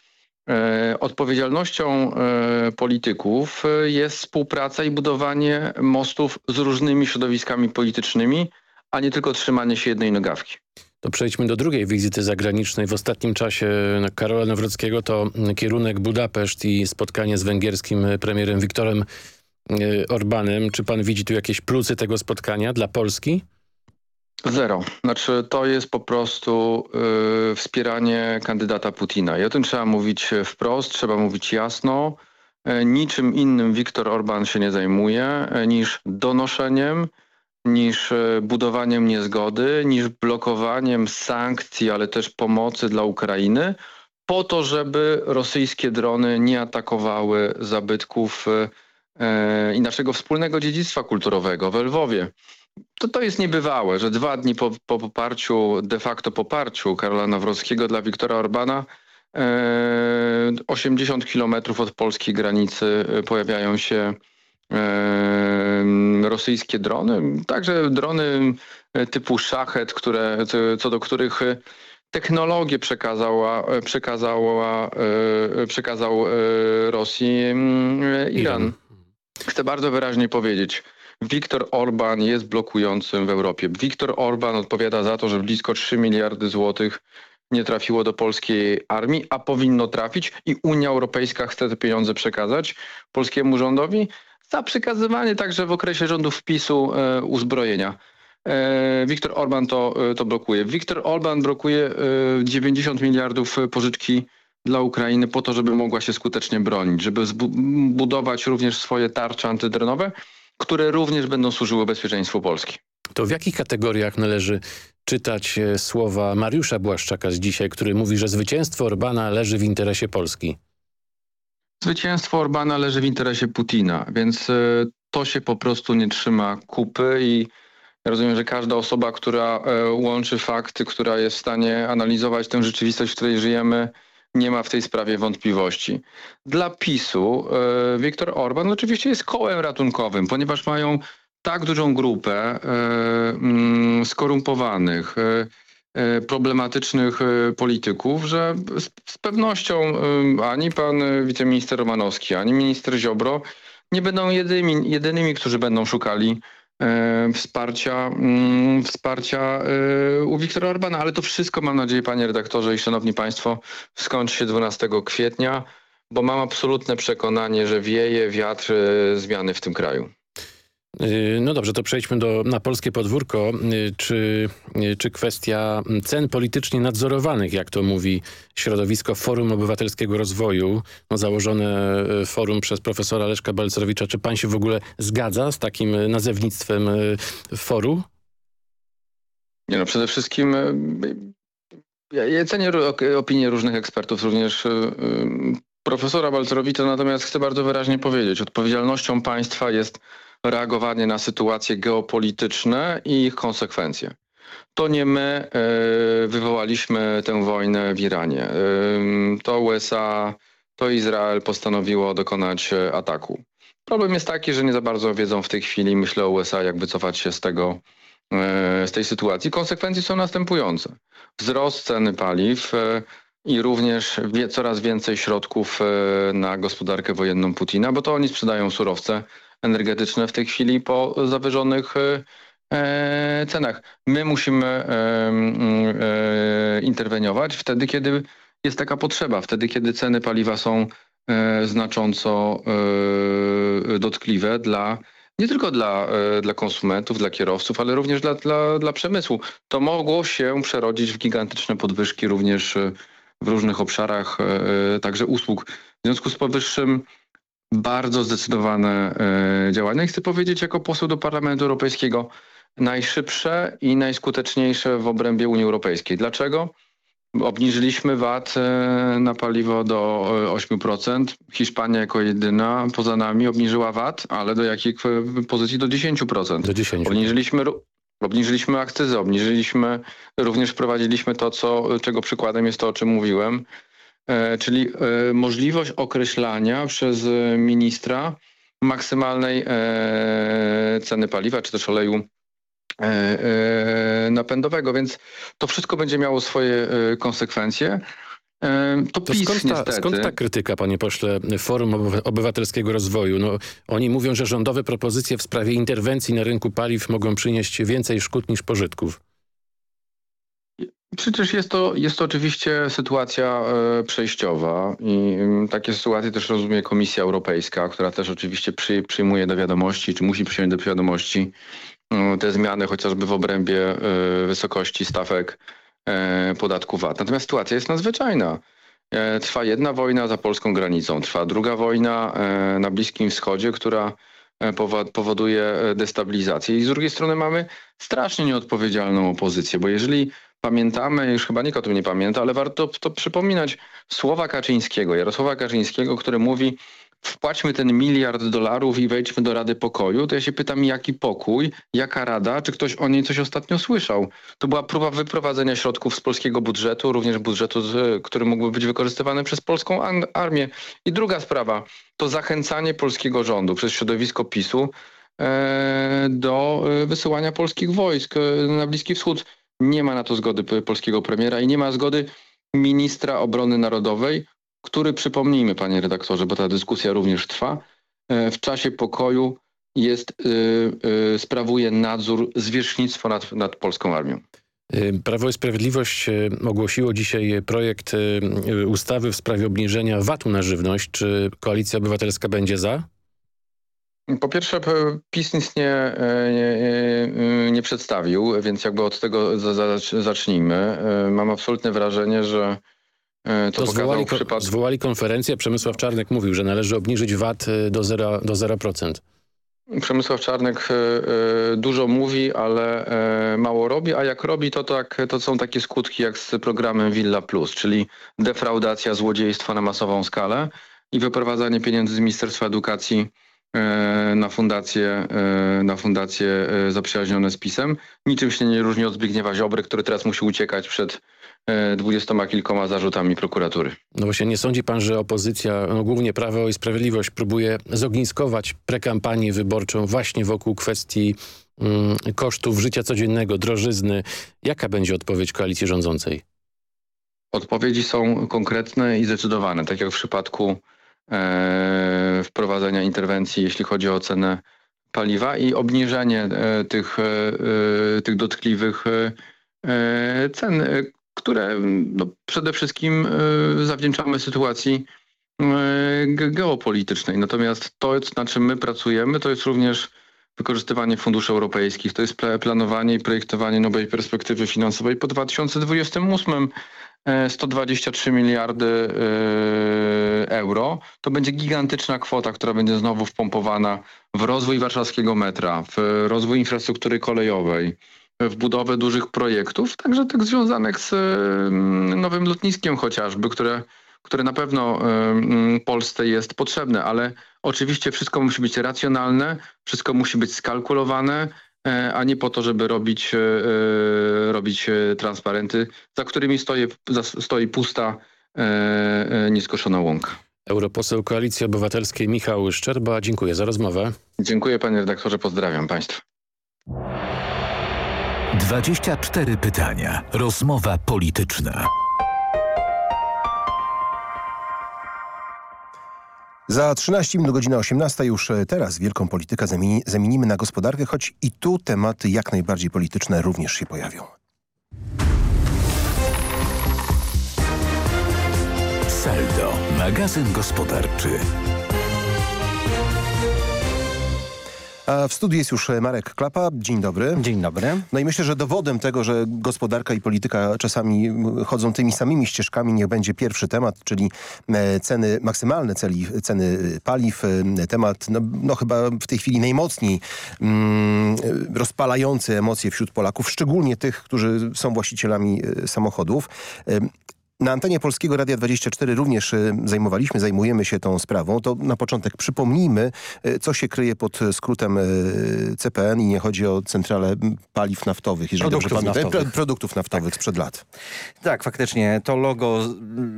E, odpowiedzialnością e, polityków e, jest współpraca i budowanie mostów z różnymi środowiskami politycznymi, a nie tylko trzymanie się jednej nogawki. To przejdźmy do drugiej wizyty zagranicznej. W ostatnim czasie Karola Nawrockiego to kierunek Budapeszt i spotkanie z węgierskim premierem Viktorem Orbanem. Czy pan widzi tu jakieś plusy tego spotkania dla Polski? Zero. Znaczy to jest po prostu yy, wspieranie kandydata Putina. I o tym trzeba mówić wprost, trzeba mówić jasno. Yy, niczym innym Viktor Orban się nie zajmuje yy, niż donoszeniem, niż y, budowaniem niezgody, niż blokowaniem sankcji, ale też pomocy dla Ukrainy po to, żeby rosyjskie drony nie atakowały zabytków y, y, i naszego wspólnego dziedzictwa kulturowego w Lwowie to, to jest niebywałe, że dwa dni po, po poparciu, de facto poparciu Karola Nawrockiego dla Wiktora Orbana e, 80 kilometrów od polskiej granicy e, pojawiają się rosyjskie drony, także drony typu szachet, które, co do których technologię przekazała, przekazała, przekazał Rosji Iran. Iran. Chcę bardzo wyraźnie powiedzieć, Viktor Orban jest blokującym w Europie. Viktor Orban odpowiada za to, że blisko 3 miliardy złotych nie trafiło do polskiej armii, a powinno trafić i Unia Europejska chce te pieniądze przekazać polskiemu rządowi za przekazywanie także w okresie rządów PiSu e, uzbrojenia. E, Viktor Orban to, e, to blokuje. Viktor Orban blokuje e, 90 miliardów pożyczki dla Ukrainy po to, żeby mogła się skutecznie bronić, żeby budować również swoje tarcze antydronowe, które również będą służyły bezpieczeństwu Polski. To w jakich kategoriach należy czytać e, słowa Mariusza Błaszczaka z dzisiaj, który mówi, że zwycięstwo Orbana leży w interesie Polski? Zwycięstwo Orbana leży w interesie Putina, więc e, to się po prostu nie trzyma kupy i rozumiem, że każda osoba, która e, łączy fakty, która jest w stanie analizować tę rzeczywistość, w której żyjemy, nie ma w tej sprawie wątpliwości. Dla PiSu Viktor Orban oczywiście jest kołem ratunkowym, ponieważ mają tak dużą grupę e, mm, skorumpowanych, e, e, problematycznych polityków, że z, pewnością ani pan wiceminister Romanowski, ani minister Ziobro nie będą jedynymi, jedynymi którzy będą szukali wsparcia, mm, wsparcia u Wiktora Orbana. Ale to wszystko, mam nadzieję, panie redaktorze i szanowni państwo, skończy się 12 kwietnia, bo mam absolutne przekonanie, że wieje wiatr zmiany w tym kraju. Y, no dobrze, to przejdźmy do, na polskie podwórko. Y, czy, y, czy kwestia cen politycznie nadzorowanych, jak to mówi środowisko Forum Obywatelskiego Rozwoju, no założone forum przez profesora Leszka Balcerowicza, czy pan się w ogóle zgadza z takim nazewnictwem forum? Nie no, przede wszystkim ja, ja cenię opinie różnych ekspertów, również profesora Balcerowicza, natomiast chcę bardzo wyraźnie powiedzieć, odpowiedzialnością państwa jest reagowanie na sytuacje geopolityczne i ich konsekwencje. To nie my e, wywołaliśmy tę wojnę w Iranie. E, to USA, to Izrael postanowiło dokonać e, ataku. Problem jest taki, że nie za bardzo wiedzą w tej chwili, myślę o USA, jak wycofać się z tego, z tej sytuacji. Konsekwencje są następujące. Wzrost ceny paliw i również coraz więcej środków na gospodarkę wojenną Putina, bo to oni sprzedają surowce energetyczne w tej chwili po zawyżonych e, e, cenach. My musimy e, interweniować wtedy, kiedy jest taka potrzeba, wtedy, kiedy ceny paliwa są znacząco dotkliwe dla nie tylko dla, dla konsumentów, dla kierowców, ale również dla, dla, dla przemysłu. To mogło się przerodzić w gigantyczne podwyżki również w różnych obszarach, także usług. W związku z powyższym bardzo zdecydowane e, działania. I chcę powiedzieć jako poseł do Parlamentu Europejskiego najszybsze i najskuteczniejsze w obrębie Unii Europejskiej. Dlaczego? Obniżyliśmy VAT e, na paliwo do 8%. E, Hiszpania jako jedyna poza nami obniżyła VAT, ale do jakiej pozycji? Do 10%. Do 10%. Obniżyliśmy, obniżyliśmy akcyzę, obniżyliśmy, również wprowadziliśmy to, co, czego przykładem jest to, o czym mówiłem, czyli e, możliwość określania przez ministra maksymalnej e, ceny paliwa, czy też oleju napędowego, więc to wszystko będzie miało swoje konsekwencje. To, to skąd, ta, skąd, ta, krytyka, panie pośle, Forum Obywatelskiego Rozwoju? No, oni mówią, że rządowe propozycje w sprawie interwencji na rynku paliw mogą przynieść więcej szkód niż pożytków. Przecież jest to, jest to oczywiście sytuacja e, przejściowa i m, takie sytuacje też rozumie Komisja Europejska, która też oczywiście przy, przyjmuje do wiadomości, czy musi przyjąć do wiadomości e, te zmiany chociażby w obrębie e, wysokości stawek podatku VAT. Natomiast sytuacja jest nadzwyczajna. Trwa jedna wojna za polską granicą, trwa druga wojna na Bliskim Wschodzie, która powoduje destabilizację. I z drugiej strony mamy strasznie nieodpowiedzialną opozycję, bo jeżeli pamiętamy, już chyba nikt o tym nie pamięta, ale warto to przypominać słowa Kaczyńskiego, Jarosława Kaczyńskiego, który mówi wpłaćmy ten miliard dolarów i wejdźmy do Rady Pokoju, to ja się pytam, jaki pokój, jaka rada, czy ktoś o niej coś ostatnio słyszał? To była próba wyprowadzenia środków z polskiego budżetu, również budżetu, który mógłby być wykorzystywany przez polską armię. I druga sprawa, to zachęcanie polskiego rządu przez środowisko PiSu e, do e, wysyłania polskich wojsk e, na Bliski Wschód. Nie ma na to zgody polskiego premiera i nie ma zgody ministra obrony narodowej, który, przypomnijmy panie redaktorze, bo ta dyskusja również trwa, e, w czasie pokoju jest, y, y, sprawuje nadzór zwierzchnictwo nad, nad polską armią. Prawo i Sprawiedliwość ogłosiło dzisiaj projekt ustawy w sprawie obniżenia VAT-u na żywność. Czy Koalicja Obywatelska będzie za? Po pierwsze, PiS nic nie, nie, nie, przedstawił, więc jakby od tego zacznijmy. Mam absolutne wrażenie, że to, to zwołali, przypadku... zwołali konferencję. Przemysław Czarnek mówił, że należy obniżyć VAT do 0%. Do 0%. Przemysław Czarnek dużo mówi, ale mało robi, a jak robi, to, tak, to są takie skutki jak z programem Villa Plus, czyli defraudacja, złodziejstwo na masową skalę i wyprowadzanie pieniędzy z Ministerstwa Edukacji E, na fundacje, e, na fundacje e, zaprzyjaźnione z PiSem. Niczym się nie różni od Zbigniewa Ziobry, który teraz musi uciekać przed dwudziestoma kilkoma zarzutami prokuratury. No właśnie, nie sądzi pan, że opozycja, no głównie Prawo i Sprawiedliwość próbuje zogniskować prekampanię wyborczą właśnie wokół kwestii mm, kosztów życia codziennego, drożyzny. Jaka będzie odpowiedź koalicji rządzącej? Odpowiedzi są konkretne i zdecydowane, tak jak w przypadku E, wprowadzenia interwencji, jeśli chodzi o cenę paliwa i obniżenie e, tych, e, tych dotkliwych cen, które no, przede wszystkim zawdzięczamy sytuacji geopolitycznej. Natomiast to, na czym my pracujemy, to jest również wykorzystywanie funduszy europejskich, to jest planowanie i projektowanie nowej perspektywy finansowej po 2028 123 miliardy y, euro. To będzie gigantyczna kwota, która będzie znowu wpompowana w rozwój warszawskiego metra, w rozwój infrastruktury kolejowej, w budowę dużych projektów, także tych związanych z mm, nowym lotniskiem chociażby, które, które na pewno y, mm, Polsce jest potrzebne, ale oczywiście wszystko musi być racjonalne, wszystko musi być skalkulowane, E, a nie po to, żeby robić, e, e, robić transparenty, za którymi stoi, stoi pusta, nieskoszona łąka. Europoseł Koalicji Obywatelskiej Michał Szczerba, dziękuję za rozmowę. Dziękuję panie redaktorze, pozdrawiam państwa. 24 pytania. Rozmowa polityczna. Za 13 minut godzina 18 już e, teraz wielką politykę zamieni, zamienimy na gospodarkę, choć i tu tematy jak najbardziej polityczne również się pojawią. Saldo, magazyn gospodarczy. W studiu jest już Marek Klapa. Dzień dobry. Dzień dobry. No i myślę, że dowodem tego, że gospodarka i polityka czasami chodzą tymi samymi ścieżkami, niech będzie pierwszy temat, czyli e, ceny, maksymalne celi, ceny paliw. E, temat no, no chyba w tej chwili najmocniej mm, rozpalający emocje wśród Polaków, szczególnie tych, którzy są właścicielami e, samochodów. Na antenie Polskiego Radia 24 również y, zajmowaliśmy, zajmujemy się tą sprawą. To na początek przypomnijmy, y, co się kryje pod skrótem y, CPN i nie chodzi o centralę paliw naftowych, jeżeli produktów dobrze pamiętam. Naftowych. Produktów naftowych tak. sprzed lat. Tak, faktycznie to logo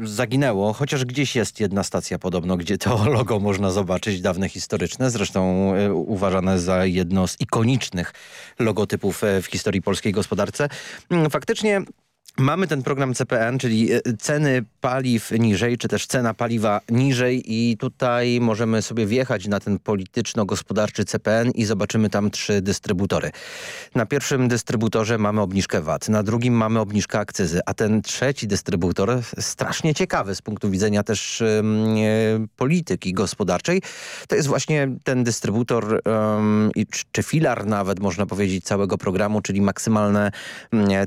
zaginęło, chociaż gdzieś jest jedna stacja podobno, gdzie to logo można zobaczyć, dawne historyczne, zresztą uważane za jedno z ikonicznych logotypów w historii polskiej gospodarce. Mm, faktycznie Mamy ten program CPN, czyli e, ceny paliw niżej, czy też cena paliwa niżej i tutaj możemy sobie wjechać na ten polityczno-gospodarczy CPN i zobaczymy tam trzy dystrybutory. Na pierwszym dystrybutorze mamy obniżkę VAT, na drugim mamy obniżkę akcyzy, a ten trzeci dystrybutor, strasznie ciekawy z punktu widzenia też e, polityki gospodarczej, to jest właśnie ten dystrybutor, czy filar nawet można powiedzieć całego programu, czyli maksymalne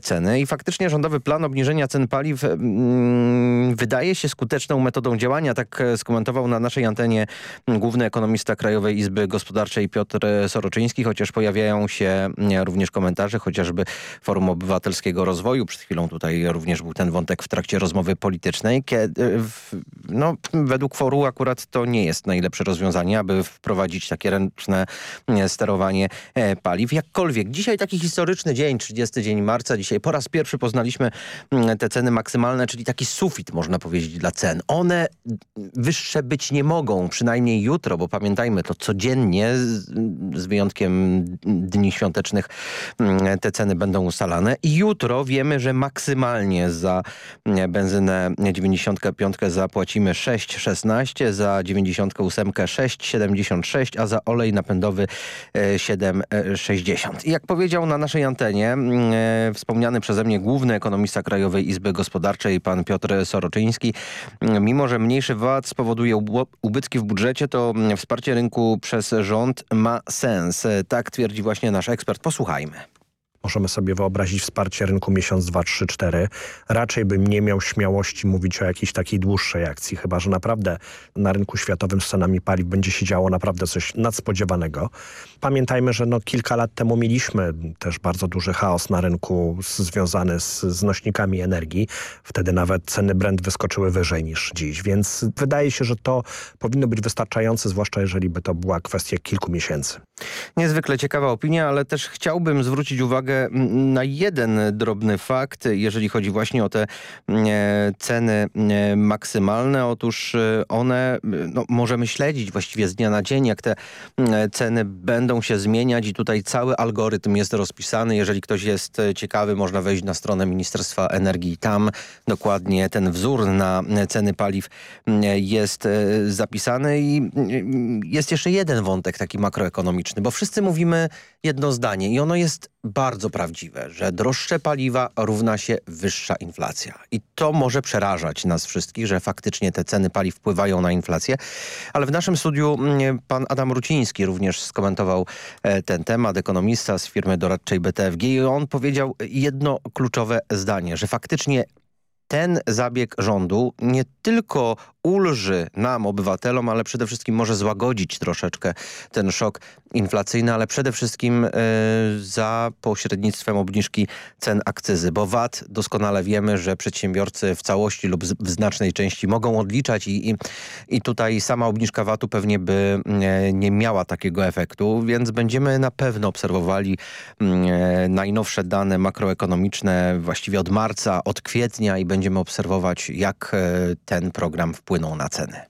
ceny i faktycznie rządowy Rządowy plan obniżenia cen paliw mm, wydaje się skuteczną metodą działania. Tak e, skomentował na naszej antenie główny ekonomista Krajowej Izby Gospodarczej Piotr Soroczyński, chociaż pojawiają się również komentarze, chociażby Forum Obywatelskiego Rozwoju. Przed chwilą tutaj również był ten wątek w trakcie rozmowy politycznej. Kiedy, no, według forum akurat to nie jest najlepsze rozwiązanie, aby wprowadzić takie ręczne sterowanie e, paliw. Jakkolwiek, dzisiaj taki historyczny dzień, 30 dzień marca, dzisiaj po raz pierwszy poznaliśmy te ceny maksymalne, czyli taki sufit, można powiedzieć, dla cen. One wyższe być nie mogą, przynajmniej jutro, bo pamiętajmy, to codziennie, z, wyjątkiem dni świątecznych, te ceny będą ustalane. I jutro wiemy, że maksymalnie za benzynę 95 zapłacimy 6,16, za 98 6,76, a za olej napędowy 7,60. I jak powiedział na naszej antenie wspomniany przeze mnie główny ekonomista Krajowej Izby Gospodarczej, pan Piotr Soroczyński, mimo że mniejszy VAT spowoduje ubytki w budżecie, to wsparcie rynku przez rząd ma sens. Tak twierdzi właśnie nasz ekspert. Posłuchajmy. Możemy sobie wyobrazić wsparcie rynku miesiąc, dwa, trzy, cztery. Raczej bym nie miał śmiałości mówić o jakiejś takiej dłuższej akcji, chyba że naprawdę na rynku światowym z cenami paliw będzie się działo naprawdę coś nadspodziewanego. Pamiętajmy, że no kilka lat temu mieliśmy też bardzo duży chaos na rynku związany z, z nośnikami energii. Wtedy nawet ceny Brent wyskoczyły wyżej niż dziś, więc wydaje się, że to powinno być wystarczające, zwłaszcza jeżeli by to była kwestia kilku miesięcy. Niezwykle ciekawa opinia, ale też chciałbym zwrócić uwagę na jeden drobny fakt, jeżeli chodzi właśnie o te ceny maksymalne. Otóż e, one, no, możemy śledzić właściwie z dnia na dzień, jak te ceny będą się zmieniać i tutaj cały algorytm jest rozpisany. Jeżeli ktoś jest ciekawy, można wejść na stronę Ministerstwa Energii. Tam dokładnie ten wzór na ceny paliw jest e, zapisany i jest jeszcze jeden wątek taki makroekonomiczny bo wszyscy mówimy jedno zdanie i ono jest bardzo prawdziwe, że droższe paliwa równa się wyższa inflacja. I to może przerażać nas wszystkich, że faktycznie te ceny paliw wpływają na inflację. Ale w naszym studiu mm, pan Adam Ruciński również skomentował e, ten temat, ekonomista z firmy doradczej BTFG i on powiedział jedno kluczowe zdanie, że faktycznie ten zabieg rządu nie tylko ulży nam, obywatelom, ale przede wszystkim może złagodzić troszeczkę ten szok inflacyjny, ale przede wszystkim y, za pośrednictwem obniżki cen akcyzy, bo VAT doskonale wiemy, że przedsiębiorcy w całości lub w znacznej części mogą odliczać i, i, i tutaj sama obniżka VAT-u pewnie by nie, nie miała takiego efektu, więc będziemy na pewno obserwowali y, najnowsze dane makroekonomiczne właściwie od marca, od kwietnia i będziemy obserwować jak ten program wpłynął na ceny.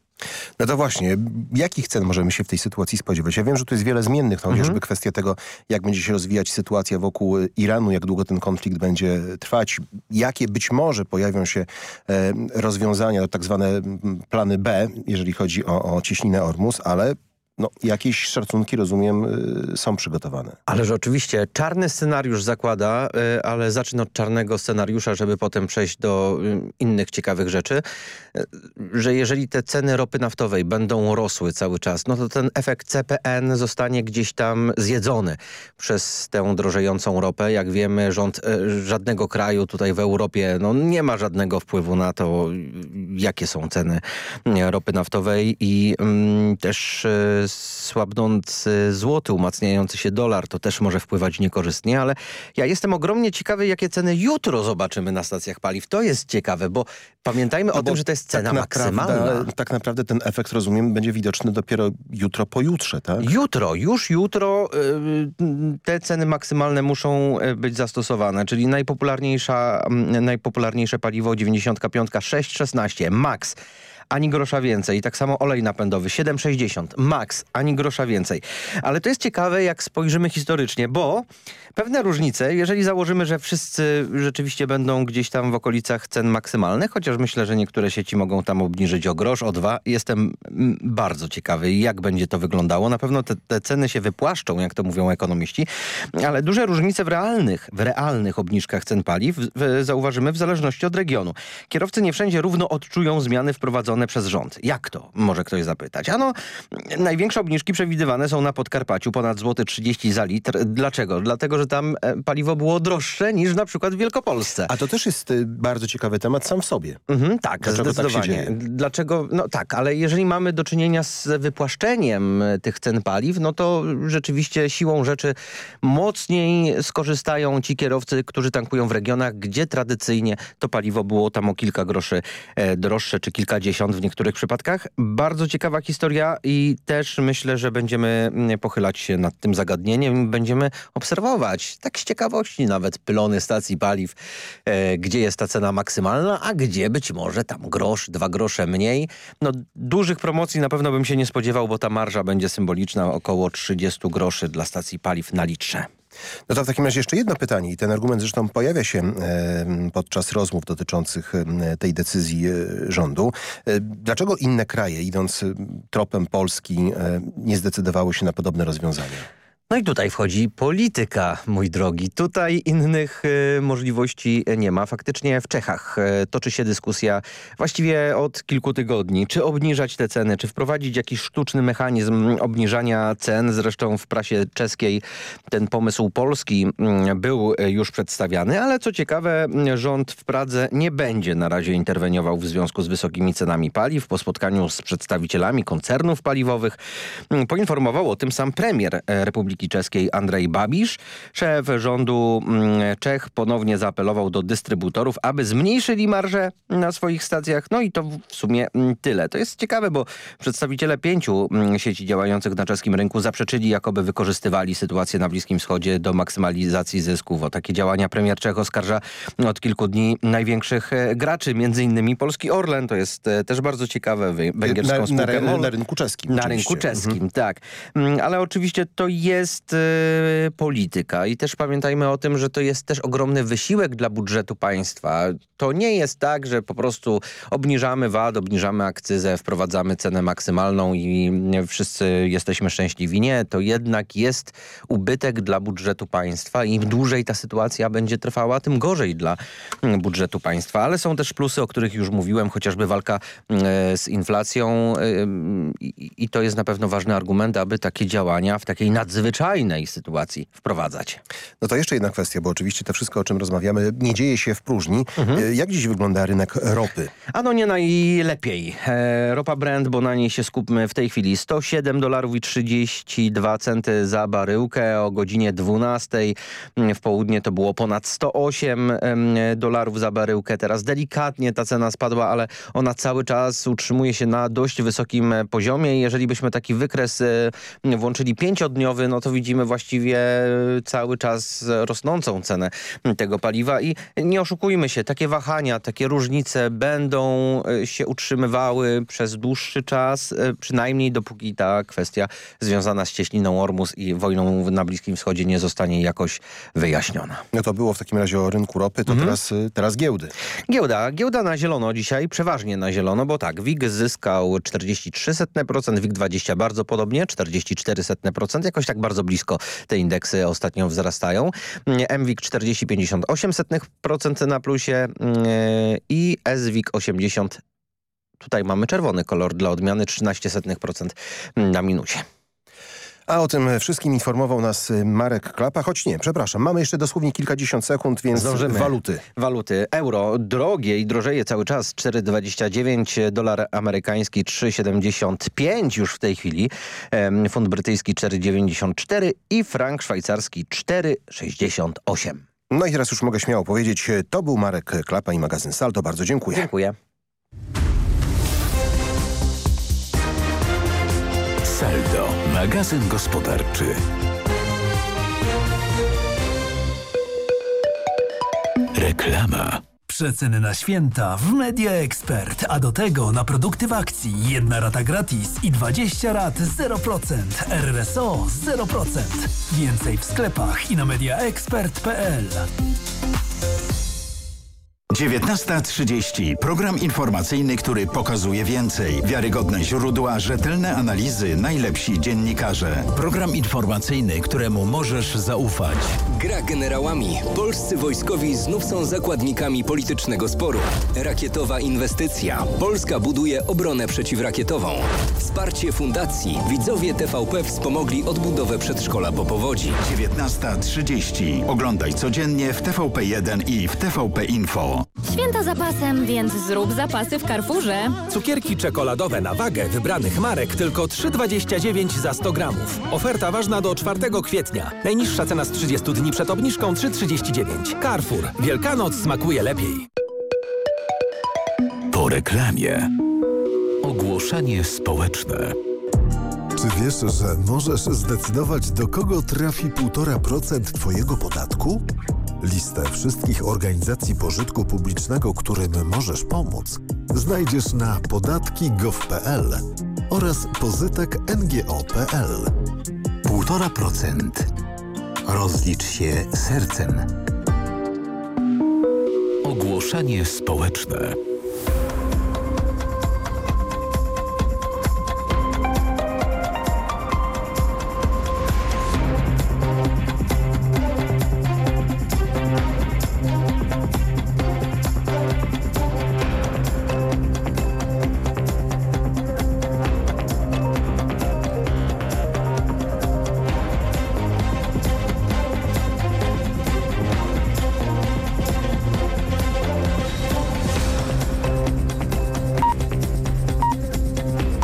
No to właśnie, jakich cen możemy się w tej sytuacji spodziewać? Ja wiem, że tu jest wiele zmiennych, no, chociażby mhm. kwestia tego, jak będzie się rozwijać sytuacja wokół Iranu, jak długo ten konflikt będzie trwać, jakie być może pojawią się e, rozwiązania, tak zwane plany B, jeżeli chodzi o, o cieśninę Ormus, ale no, jakieś szacunki, rozumiem, y, są przygotowane. Ależ oczywiście czarny scenariusz zakłada, y, ale zacznę od czarnego scenariusza, żeby potem przejść do y, innych ciekawych rzeczy, że jeżeli te ceny ropy naftowej będą rosły cały czas, no to ten efekt CPN zostanie gdzieś tam zjedzony przez tę drożejącą ropę. Jak wiemy, rząd żadnego kraju tutaj w Europie no, nie ma żadnego wpływu na to, jakie są ceny ropy naftowej i mm, też słabnący złoty, umacniający się dolar, to też może wpływać niekorzystnie, ale ja jestem ogromnie ciekawy, jakie ceny jutro zobaczymy na stacjach paliw. To jest ciekawe, bo pamiętajmy no o tym, że to jest cena tak maksymalna. Naprawdę, tak naprawdę ten efekt, rozumiem, będzie widoczny dopiero jutro, pojutrze, tak? Jutro, już jutro y, te ceny maksymalne muszą y, być zastosowane, czyli najpopularniejsza, najpopularniejsze paliwo 95 6,16 max ani grosza więcej. Tak samo olej napędowy 7,60 max, ani grosza więcej. Ale to jest ciekawe, jak spojrzymy historycznie, bo pewne różnice, jeżeli założymy, że wszyscy rzeczywiście będą gdzieś tam w okolicach cen maksymalnych, chociaż myślę, że niektóre sieci mogą tam obniżyć o grosz, o dwa. Jestem bardzo ciekawy, jak będzie to wyglądało. Na pewno te, te ceny się wypłaszczą, jak to mówią ekonomiści, ale duże różnice w realnych, w realnych obniżkach cen paliw w, zauważymy w zależności od regionu. Kierowcy nie wszędzie równo odczują zmiany wprowadzone przez rząd. Jak to? Może ktoś zapytać. Ano, największe obniżki przewidywane są na Podkarpaciu, ponad złoty 30 za litr. Dlaczego? Dlatego, że tam e, paliwo było droższe niż na przykład w Wielkopolsce. A to też jest y, bardzo ciekawy temat sam w sobie. Mhm, tak, Dlaczego zdecydowanie. Tak się dzieje? Dlaczego? No tak, ale jeżeli mamy do czynienia z wypłaszczeniem e, tych cen paliw, no to rzeczywiście siłą rzeczy mocniej skorzystają ci kierowcy, którzy tankują w regionach, gdzie tradycyjnie to paliwo było tam o kilka groszy e, droższe, czy kilkadziesiąt w niektórych przypadkach. Bardzo ciekawa historia i też myślę, że będziemy mm, pochylać się nad tym zagadnieniem. Będziemy obserwować, tak z ciekawości nawet, pylony stacji paliw, e, gdzie jest ta cena maksymalna, a gdzie być może tam grosz, dwa grosze mniej. No dużych promocji na pewno bym się nie spodziewał, bo ta marża będzie symboliczna, około 30 groszy dla stacji paliw na litrze. No to w takim razie jeszcze jedno pytanie i ten argument zresztą pojawia się podczas rozmów dotyczących tej decyzji e, rządu. E, dlaczego inne kraje, idąc e, tropem Polski, nie zdecydowały się na podobne rozwiązania? No i tutaj wchodzi polityka, mój drogi. Tutaj innych y, możliwości nie ma. Faktycznie w Czechach y, toczy się dyskusja właściwie od kilku tygodni. Czy obniżać te ceny, czy wprowadzić jakiś sztuczny mechanizm obniżania cen. Zresztą w prasie czeskiej ten pomysł polski y, był y, już przedstawiany, ale co ciekawe rząd w Pradze nie będzie na razie interweniował w związku z wysokimi cenami paliw. Po spotkaniu z przedstawicielami koncernów paliwowych y, poinformował o tym sam premier e, Republiki Czeskiej Andrzej Babisz. Szef rządu mm, Czech ponownie zaapelował do dystrybutorów, aby zmniejszyli marże na swoich stacjach. No i to w sumie mm, tyle. To jest ciekawe, bo przedstawiciele pięciu mm, sieci działających na czeskim rynku zaprzeczyli, jakoby wykorzystywali sytuację na Bliskim Wschodzie do maksymalizacji zysków. O takie działania premier Czech oskarża od kilku dni największych e, graczy, między innymi polski Orlen. To jest e, też bardzo ciekawe. Węgierską Na, na, na, na rynku czeskim Na oczywiście. rynku czeskim, Mhm. tak. Ale oczywiście to jest e, polityka i też pamiętajmy o tym, że to jest też ogromny wysiłek dla budżetu państwa. To nie jest tak, że po prostu obniżamy VAT, obniżamy akcyzę, wprowadzamy cenę maksymalną i wszyscy jesteśmy szczęśliwi. Nie, to jednak jest ubytek dla budżetu państwa im dłużej ta sytuacja będzie trwała, tym gorzej dla mm, budżetu państwa. Ale są też plusy, o których już mówiłem, chociażby walka e, z inflacją ym, i, i to jest na pewno ważny argument, aby takie działania w takiej nadzwyczajnej sytuacji wprowadzać. No to jeszcze jedna kwestia, bo oczywiście to wszystko, o czym rozmawiamy, nie dzieje się w próżni. Mhm. E, Jak dziś wygląda rynek ropy? A no nie najlepiej. E, ropa Brent, bo na niej się skupmy w tej chwili 107 dolarów i 32 centy za baryłkę. O godzinie 12 mm, w południe to było ponad 108 em, dolarów za baryłkę. Teraz delikatnie ta cena spadła, ale ona cały czas utrzymuje się na dość wysokim poziomie. Jeżeli byśmy taki wykres e, włączyli pięciodniowy, no to widzimy właściwie e, cały czas rosnącą cenę tego paliwa i nie oszukujmy się, takie wahania, takie różnice będą e, się utrzymywały przez dłuższy czas, e, przynajmniej dopóki ta kwestia związana z cieśniną Ormus i wojną na Bliskim Wschodzie nie zostanie jakoś wyjaśniona. No to było w takim razie o rynku ropy, to Mhm. teraz, y, teraz giełdy. Giełda, giełda na zielono dzisiaj, przeważnie na zielono, bo tak, WIG zyskał 43%, WIG 20 bardzo podobnie, 44%, jakoś tak bardzo blisko te indeksy ostatnio wzrastają. MWIG 40,58% na plusie mm, i SWIG 80 Tutaj mamy czerwony kolor dla odmiany 13% na minusie. A o tym wszystkim informował nas y, Marek Klapa, choć nie, przepraszam, mamy jeszcze dosłownie kilkadziesiąt sekund, więc Zdążymy. waluty. Waluty. Euro drogie i drożeje cały czas 4,29, dolar amerykański 3,75 już w tej chwili, funt brytyjski 4,94 i frank szwajcarski 4,68. No i teraz już mogę śmiało powiedzieć, y, to był Marek Klapa i magazyn Salto. Bardzo dziękuję. Dziękuję. Saldo, magazyn gospodarczy. Reklama. Przeceny na święta w Media Expert, a do tego na produkty w akcji. Jedna rata gratis i 20 rat 0%. RSO 0%. Więcej w sklepach i na mediaexpert.pl. 19.30. Program informacyjny, który pokazuje więcej. Wiarygodne źródła, rzetelne analizy, najlepsi dziennikarze. Program informacyjny, któremu możesz zaufać. Gra generałami. Polscy wojskowi znów są zakładnikami politycznego sporu. Rakietowa inwestycja. Polska buduje obronę przeciwrakietową. Wsparcie fundacji. Widzowie TVP wspomogli odbudowę przedszkola po powodzi. 19.30. Oglądaj codziennie w TVP1 i w TVP Info. Święta zapasem, więc zrób zapasy w Carrefourze. Cukierki czekoladowe na wagę wybranych marek tylko 3,29 za 100 gramów. Oferta ważna do 4 kwietnia. Najniższa cena z 30 dni przed obniżką 3,39. Carrefour. Wielkanoc smakuje lepiej. Po reklamie. Ogłoszenie społeczne. Czy wiesz, że możesz zdecydować, do kogo trafi 1,5% Twojego podatku? Listę wszystkich organizacji pożytku publicznego, którym możesz pomóc, znajdziesz na podatki.gov.pl oraz pozytek ngo.pl. 1,5%. Rozlicz się sercem. Ogłoszenie społeczne.